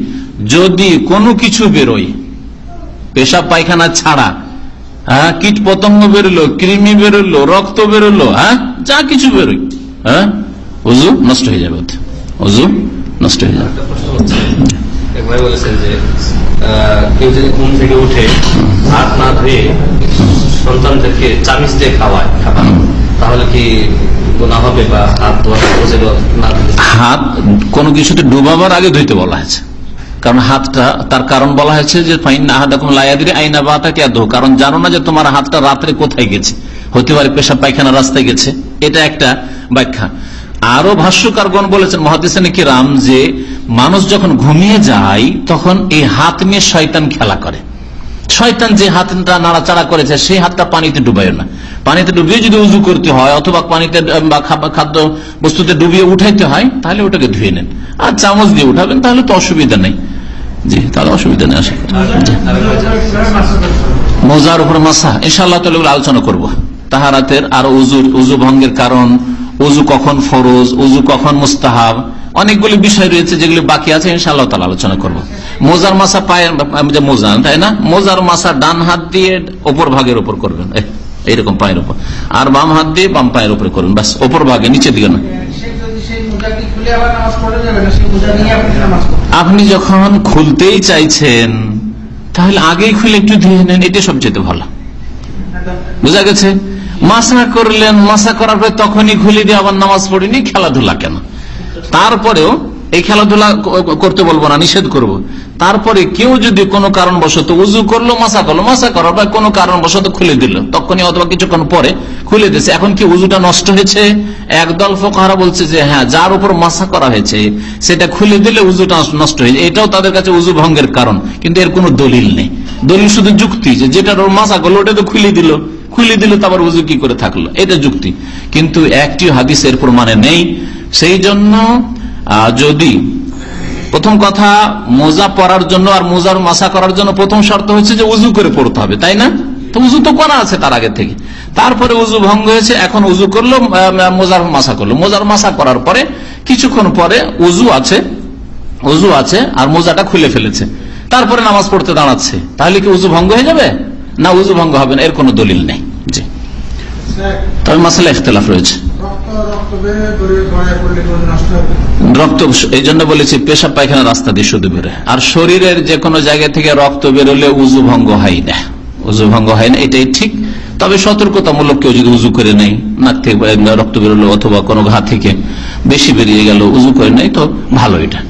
যদি কোনো কিছু বেরোয়, পেশাব পায়খানা ছাড়া হ্যাঁ কীট পতঙ্গ বেরোলো কৃমি বেরোলো রক্ত বেরোলো হ্যাঁ? যা কিছু বেরোয় হ্যাঁ? উজু নষ্ট হয়ে যাবে। উজু নষ্ট হয়ে যাবে। বলেছেন যে কেউ যদি ঘুম থেকে উঠে হাত না ধুয়ে সন্তানদেরকে চামিচ দিয়ে খাওয়ায় খাবার তাহলে কি গোনা হবে বা হাত ধোয়া না? হাত কোনো কিছুতে ডুবাবার আগে ধুইতে বলা হয়েছে। কারণ হাতটা, তার কারণ বলা হয়েছে যে আইনা কারণ জানো না যে তোমার হাতটা রাত্রে কোথায় গেছে? হতে পারে পেশা পায়খানা রাস্তায় গেছে। এটা একটা ব্যাখ্যা। আরও ভাষ্যকারগণ বলেছেন মহাদিসেন কি রাম যে মানুষ যখন ঘুমিয়ে যায়, তখন এই হাত নিয়ে শয়তান খেলা করে। শয়তান যে হাতটা নাড়াচাড়া করেছে সেই হাতটা পানিতে ডুবাইও না। পানিতে ডুবিয়ে যদি উজু করতে হয় অথবা পানিতে বা খাদ্য বস্তুতে ডুবিয়ে উঠাইতে হয় তাহলে ওটাকে ধুয়ে নেন। আর চামচ দিয়ে উঠাবেন তাহলে তো অসুবিধা নেই। জি তাহলে অসুবিধা নেই আশা করি। মোজার উপর মাসা ইনশাআল্লাহ তাহলে আলোচনা করব। তাহারাতের আর উজুর উজু ভঙ্গের কারণ উজু কখন ফরজ উজু কখন মুস্তাহাব অনেকগুলি বিষয় রয়েছে যেগুলি বাকি আছে ইনশাআল্লাহ তালা আলোচনা করব। মোজার মাসা পায়ের মোজা তাই না? মোজার মাসা ডান হাত দিয়ে ওপর ভাগের উপর করবেন। এই, এইরকম পায়ের উপর। আর বাম হাত দিয়ে বাম পায়ের উপরে করবেন বাস ওপর ভাগে নিচে দিকে না। আপনি যখন খুলতেই চাইছেন তাহলে আগেই খুলে একটু ধুয়ে নেন এটা সবচেয়ে ভালো। বুঝা গেছে? মাসা করলেন মাসা করার পরে তখনই খুলে দিয়ে আবার নামাজ পড়িনি, খেলাধুলা কেন? তারপরেও এই খেলাধুলা করতে বলব না, নিষেধ করব। তারপরে কেউ যদি কোনো কারণবশত উজু করল মাসা করল মাসা করার পর কোনো কারণবশত খুলে দিল। তখনই অথবা কিছুক্ষণ পরে খুলে দিয়েছে। এখন কি উজুটা নষ্ট হয়েছে? একদল ফোকাহারা বলছে যে হ্যাঁ যার উপর মাসা করা হয়েছে, সেটা খুলে দিলে উজুটা নষ্ট হয়েছে এটাও তাদের কাছে উজু ভঙ্গের কারণ, কিন্তু এর কোনো দলিল নেই। দলিল শুধু যুক্তি যে ওর মাসা করল, ওটা তো খুলে দিল। খুলে দিল তারপর উজু কি করে থাকল? এটা যুক্তি। কিন্তু একটি হাদিস হাদিসের প্রমাণে নেই। সেই জন্য যদি প্রথম কথা, মোজা পরার জন্য আর মোজার মাসা করার জন্য প্রথম শর্ত হচ্ছে যে উজু করে পড়তে হবে, তাই না? তো উজু তো করা আছে তার আগে থেকে। তারপরে উজু ভঙ্গ হয়েছে, এখন উজু করল মোজার মাসা করল। মোজার মাসা করার পরে, কিছুক্ষণ পরে উজু আছে উজু আছে, আর মোজাটা খুলে ফেলেছে। তারপরে নামাজ পড়তে দাঁড়াচ্ছে। তাহলে কি উজু ভঙ্গ হয়ে যাবে? না উজু ভঙ্গ হবে না, এর কোনো দলিল নেই। তবে মাসালা ইখতলাফ রয়েছে। রক্ত এই জন্য বলেছি, পেশাব পায়খানা রাস্তা দিয়ে শুধু বেরোয়। আর শরীরের যে কোনো জায়গা থেকে রক্ত বেরোলে উজু ভঙ্গ হয় না। উজু ভঙ্গ হয় না, এটাই ঠিক। তবে সতর্কতামূলক কেউ যদি উজু করে নেই নাক থেকে রক্ত বেরোলো অথবা কোনো ঘা থেকে বেশি বেরিয়ে গেল, উজু করে নেই তো ভালো এটা।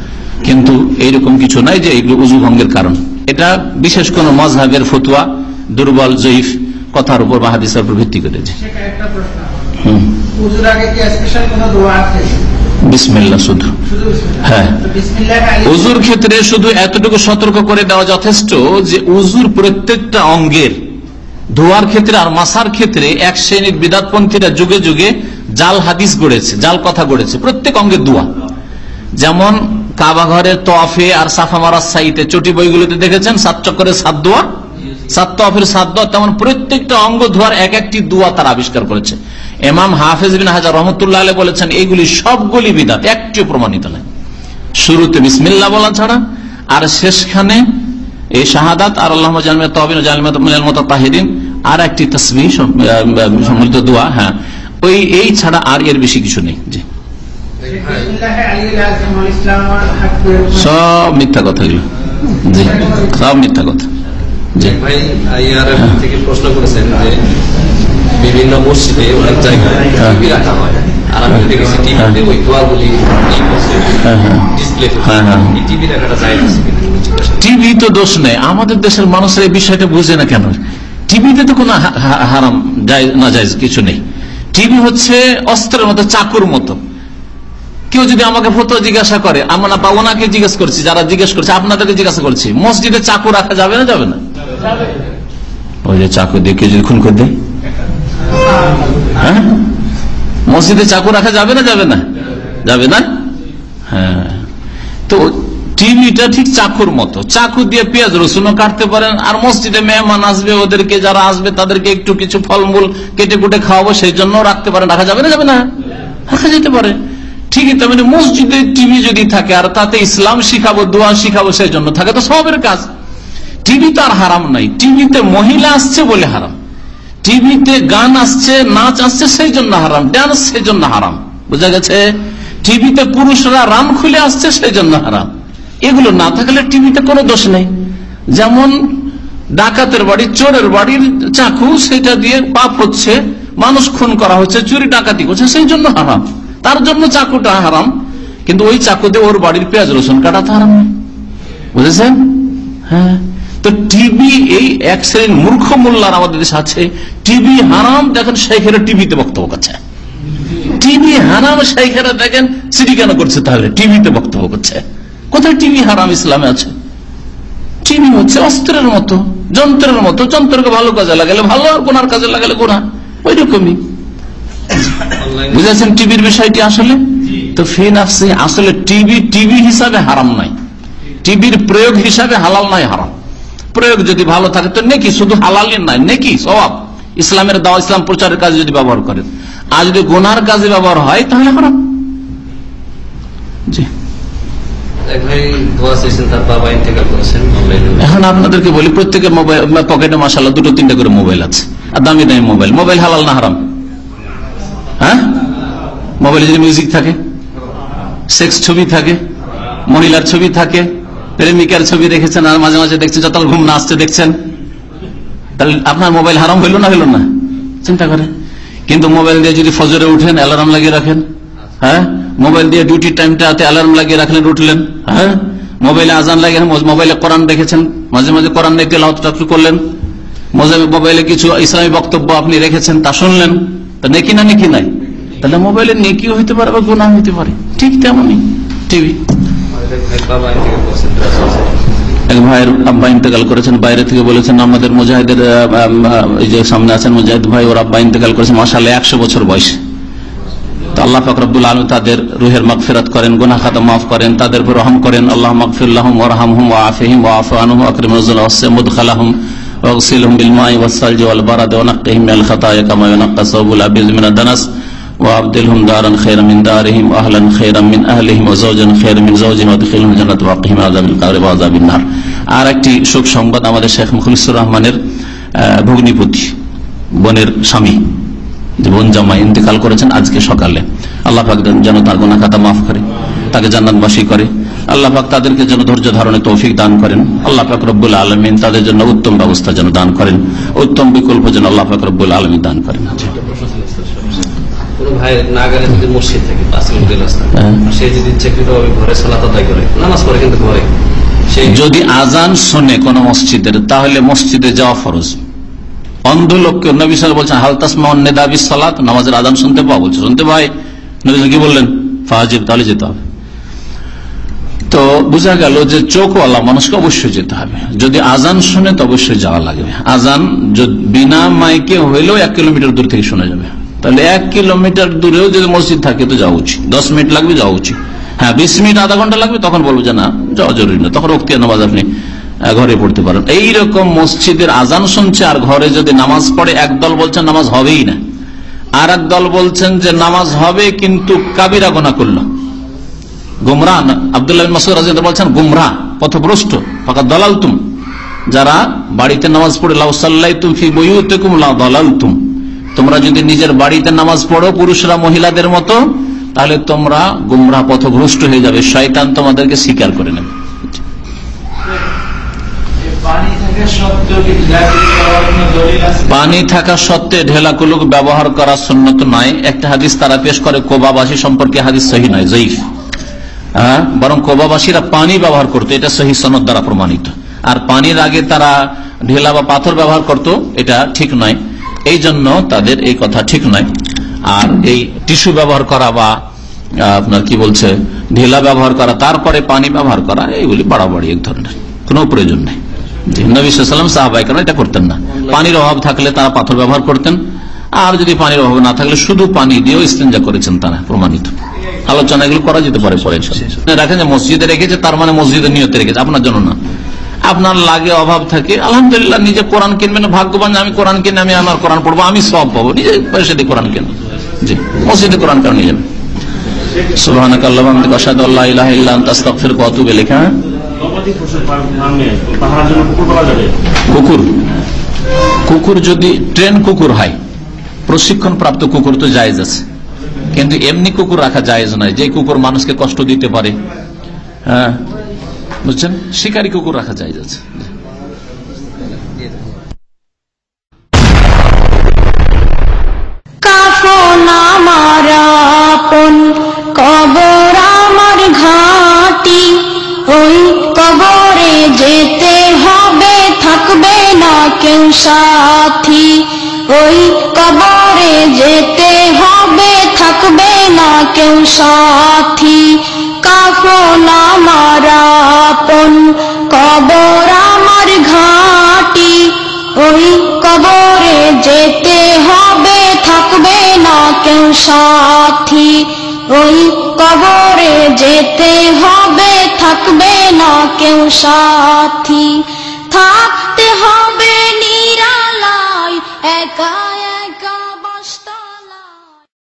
কিন্তু এইরকম কিছু নাই যে উজু ভঙ্গের কারণ। এটা বিশেষ কোনো মজহাবের ফতুয়া দুর্বল জয়ীফ কথার উপর বা হাদিসের উপর ভিত্তি করেছে বিসমিল্লা শুধু। হ্যাঁ। তো বিসমিল্লাহ আলী উজুর ক্ষেত্রে শুধু এতটুকু সতর্ক করে দেওয়া যথেষ্ট যে উজুর প্রত্যেকটা অঙ্গের ধোয়ার ক্ষেত্রে আর মাসার ক্ষেত্রে এক শ্রেণির বিদাতপন্থীরা যুগে যুগে জাল হাদিস গড়েছে জাল কথা গড়েছে প্রত্যেক অঙ্গের দোয়া যেমন কাবা ঘরের তফে আর সাফা মারার সাইতে চটি বইগুলোতে দেখেছেন? সাত চক্করের সাত দোয়া তেমন প্রত্যেকটা অঙ্গ ধোয়ার এক একটি দোয়া তারা আবিষ্কার করেছে। এমাম হাফেজ বিন হাজার রহমতুল্লাহ আলী বলেছেন এইগুলি সবগুলি বিদাত একটিও প্রমাণিত নয় শুরুতে বিসমিল্লা বলা ছাড়া আর শেষখানে এই শাহাদাত আর আল্লাহ তাহিদিন আর একটি তসবি সম্মিলিত দোয়া হ্যাঁ। ওই এই ছাড়া আর এর বেশি কিছু নেই জি। সব মিথ্যা কথা জি সব মিথ্যা কথা। জি ভাই ইয়ার থেকে প্রশ্ন করেছেন যে বিভিন্ন মসজিদে অনেক জায়গায় টুপি রাখা হয়। আর আমি দেখেছি টিভিতে ওই দোয়াগুলি। ডিসপ্লে। এই টিভি তো দোষ নেই। আমাদের দেশের মানুষের এই বিষয়টা বুঝে না কেন? টিভিতে তো কোনো হারাম না যায় কিছু নেই। টিভি হচ্ছে অস্ত্রের মতো চাকুর মতো। কেউ যদি আমাকে ফটো জিজ্ঞাসা করে আমরা বা ওনাকে জিজ্ঞেস করছি যারা জিজ্ঞেস করছে আপনাদেরকে জিজ্ঞাসা করছি মসজিদে চাকু রাখা যাবে না যাবে না? ওই যে চাকু দিয়ে কেউ যদি খুন করে দেয় হ্যাঁ? মসজিদে চাকু রাখা যাবে না যাবে না? যাবে না? হ্যাঁ। তো টিভিটা ঠিক চাকুর মতো। চাকু দিয়ে পেঁয়াজ রসুনও কাটতে পারেন, আর মসজিদে মেহমান আসবে, ওদেরকে যারা আসবে, তাদেরকে একটু কিছু ফলমূল কেটে কুটে খাওয়াবো, সেই জন্য রাখতে পারেন। রাখা যাবে না যাবে না? রাখা যেতে পারে। ঠিকই তেমনি মসজিদে টিভি যদি থাকে, আর তাতে ইসলাম শিখাবো, দোয়া শিখাবো, সেই জন্য থাকে তো সবের কাজ। টিভি তো আর হারাম নাই। টিভিতে মহিলা আসছে বলে হারাম। টিভিতে গান আসছে, নাচ আসছে, সেই জন্য হারাম। ডান্স, সেই জন্য হারাম। বোঝা গেছে? টিভিতে পুরুষরা রাম খুলে আসছে, সেই জন্য হারাম। এগুলো না থাকলে টিভিতে কোনো দোষ নেই। যেমন ডাকাতের বাড়ি, চোরের বাড়ির চাকু, সেটা দিয়ে পাপ হচ্ছে, মানুষ খুন করা হচ্ছে, চুরি, ডাকাতি করছে, সেই জন্য হারাম। তার জন্য চাকুটা হারাম। কিন্তু ওই চাকুতে ওর বাড়ির পেঁয়াজ রসুন কাটা তো হারাম। বুঝেছেন? হ্যাঁ। তো টিভি এই এক শ্রেণির মূর্খ মোল্লার আমাদের দেশে আছে টিভি হারাম দেখেন শেখেরা টিভিতে বক্তব্য করছে টিভি হারাম শেখেরা দেখেন সিটি কেন করছে তাহলে টিভিতে বক্তব্য করছে কোথায় টিভি হারাম ইসলামে আছে টিভি হচ্ছে অস্ত্রের মতো যন্ত্রের মতো যন্ত্রকে ভালো কাজে লাগালে ভালো আর কোনার কাজে লাগালে কোনা ওই রকমই বুঝেছেন টিভির বিষয়টি আসলে তো ফিন আসলে টিভি টিভি হিসাবে হারাম নাই টিভির প্রয়োগ হিসাবে হালাল নাই হারাম প্রয়োগ যদি ভালো থাকে তো নেকি? শুধু হালালের নাই নেকি? স্বভাব ইসলামের দাওয়া ইসলাম প্রচারের কাজে যদি ব্যবহার করেন। আর যদি গোনার কাজে ব্যবহার হয় তাহলে হারাম। জি। এখন আপনাদেরকে বলি প্রত্যেকের মোবাইল পকেটে মাসাল্লাহ দুটো তিনটা করে মোবাইল আছে। আর দামি দামি মোবাইল মোবাইল হালাল না হারাম? হ্যাঁ? মোবাইলে যদি মিউজিক থাকে সেক্স ছবি থাকে মহিলার ছবি থাকে প্রেমিকার ছবি দেখেছেন আর মাঝে মাঝে দেখছেন, যত ঘুম না আসতে দেখছেন। তাহলে আপনার মোবাইল হারাম হইল না হইল না? চিন্তা করে কিন্তু মোবাইল দিয়ে যদি ফজরে উঠেন, অ্যালার্ম লাগিয়ে রাখেন। হ্যাঁ? মোবাইল দিয়ে ডিউটি টাইমটাতে অ্যালার্ম লাগিয়ে রাখলেন উঠলেন। হ্যাঁ? মোবাইলে আজান লাগিয়ে মোবাইলে কোরআন দেখেছেন। মাঝে মাঝে কোরআন দেখতে লাউটাকু করলেন। মোবাইলে কিছু ইসলামী বক্তব্য আপনি রেখেছেন, তা শুনলেন। তা নেকি না নেকি নাই? তাহলে মোবাইলে নেকিও হইতে পারে বা গুণা হইতে পারে। ঠিক তেমনই। টিভি। এক ভাই বাবা ইন্তেকাল করেছেন দোয়া চেয়েছেন। এক ভাইয়ের আব্বা ইন্তেকাল করেছেন বাইরে থেকে বলেছেন আমাদের মুজাহিদের আহ, আহ, এই যে সামনে আছেন মুজাহিদ ভাই ওর আব্বা ইন্তেকাল করেছেন মাসালে একশো বছর বয়স তো আল্লাহ ফকরবুল আলম তাদের রুহের মাগফিরাত করেন গুনাহ খাতা মাফ করেন তাদের উপর রহম করেন আল্লাহ মাগফিরুল্লাহম ওরহামহুম ওয়াফিহিম ওয়াফানুহম আকরিম নজরুল ওয়াসিম মুদখালাহুম واغسلهم بالماء والثلج والبرد ونقهم من الخطايا كما ينقى الثوب الابيض من الدنس وابدلهم دارا خيرا من دارهم واهلا خيرا من اهلهم وزوجا خيرا من زوجهم وادخلهم الجنه وقهم عذاب القبر وعذاب النار আর একটি শোক সংবাদ আমাদের শেখ মুখলিসুর রহমানের আহ, ভগ্নিপতি বোনের স্বামী যে বোন জামাই ইন্তেকাল করেছেন আজকে সকালে আল্লাহ পাক যেন তার গোনা খাতা মাফ করে তাকে জান্নাতবাসী করে আল্লাহ পাক তাদেরকে যেন ধৈর্য ধারণে তৌফিক দান করেন আল্লাহ পাক রব্বুল আলমিন তাদের জন্য উত্তম ব্যবস্থা যেন দান করেন উত্তম বিকল্প যেন আল্লাহ পাক রব্বুল আলমিন দান করেন কোনো ভাই না গেলে যদি মসজিদ থাকে পাঁচ মিনিটের রাস্তা হ্যাঁ। সে যদি ইচ্ছাকৃত ঘরে সালাত আদায় করে নামাজ পড়ে কিন্তু ঘরে। যদি আজান শোনে কোন মসজিদের তাহলে মসজিদে যাওয়া ফরজ। অন্ধ লোককে নবী সাল বলছেন হালতাস মোহন সালাত নামাজের আজান শুনতে পাওয়া বলছে শুনতে পাই নবী কি বললেন? ফাহাজিব তাহলে যেতে হবে। তো বোঝা গেল যে চোখওয়ালা মানুষকে অবশ্যই যেতে হবে। যদি আজান শুনে তো অবশ্যই যাওয়া লাগবে। আজান যদি বিনা মাইকে হইলেও এক কিলোমিটার দূর থেকে শোনা যাবে। তাহলে এক কিলোমিটার দূরেও যদি মসজিদ থাকে তো যাওয়া উচিত। দশ মিনিট লাগবে, যাওয়া উচিত। হ্যাঁ বিশ মিনিট, আধা ঘণ্টা লাগবে, তখন বলব যে না, যাওয়া জরুরি না। তখন রক্তিয়া নামাজ আপনি ঘরে পড়তে পারেন। এইরকম মসজিদের আজান শুনছে আর ঘরে যদি নামাজ পড়ে একদল বলছেন নামাজ হবেই না। আর দল বলছেন যে নামাজ হবে, কিন্তু কাবিরা গোনা করল। গুমরা আবদুল্লাহ মাসুদ বলছেন, গুমরা, পথভ্রষ্ট ফাঁকা দলাল তুম যারা বাড়িতে নামাজ পড়ে লাউসাল্লাই তুম ফি বইউতেকুম লা দালালতুম। তোমরা যদি নিজের বাড়িতে নামাজ পড়ো পুরুষরা মহিলাদের মতো তাহলে তোমরা গুমরা পথভ্রষ্ট হয়ে যাবে। শয়তান তোমাদেরকে স্বীকার করে নেবে। পানি থাকা সত্ত্বে ঢেলা কুলুক ব্যবহার করা সুন্নত নয়। একটা হাদিস তারা পেশ করে কোবাবাসী সম্পর্কে হাদিস সহি নয় জয়ীফ। হ্যাঁ? বরং কোবাবাসীরা পানি ব্যবহার করতো এটা সহি সনদ দ্বারা প্রমাণিত। আর পানির আগে তারা ঢেলা বা পাথর ব্যবহার করত এটা ঠিক নয়। এই জন্য তাদের এই কথা ঠিক নয়। আর এই টিস্যু ব্যবহার করা বা আপনার কি বলছে ঢেলা ব্যবহার করা তারপরে পানি ব্যবহার করা এইগুলি বাড়াবাড়ি এক ধরনের। কোনো প্রয়োজন নেই। জি, নবী সাল্লাম এটা করতেন না। পানির অভাব থাকলে তারা পাথর ব্যবহার করতেন। আর যদি পানির অভাব না থাকলে শুধু পানি দিয়েও ইস্তেঞ্জা করেছেন তারা প্রমাণিত। আলোচনা এগুলো করা যেতে পারে পরে রাখেন যে মসজিদে রেখেছে তার মানে মসজিদে নিয়তে রেখেছে আপনার জন্য না। আপনার লাগে অভাব থাকে, আলহামদুলিল্লাহ নিজে কোরআন কিনবেন, ভাগ্যবান আমি কোরআন কিনে, আমি আমার কোরআন পড়ব, আমি সব পাবো। নিজে পয়সা দিয়ে কোরআন কেন জি, মসজিদে কোরআন কেন নিয়ে কুকুর। কুকুর যদি, ট্রেন কুকুর হয় প্রশিক্ষণ প্রাপ্ত কুকুর তো জায়েজ আছে। কিন্তু এমনি কুকুর রাখা জায়েজ নয়, যে কুকুর মানুষকে কষ্ট দিতে পারে। হ্যাঁ বুঝছেন? শিকারী কুকুর রাখা কবর আমার ঘাটি। ওই কবরে যেতে হবে, থাকবে না কেউ সাথী। ওই কবরে যেতে হবে, থাকবে না কেউ সাথী। যেতে হবে, থাকবে না কেউ সাথী। ওই কবরে যেতে হবে, থাকবে না কেউ সাথী। থাকতে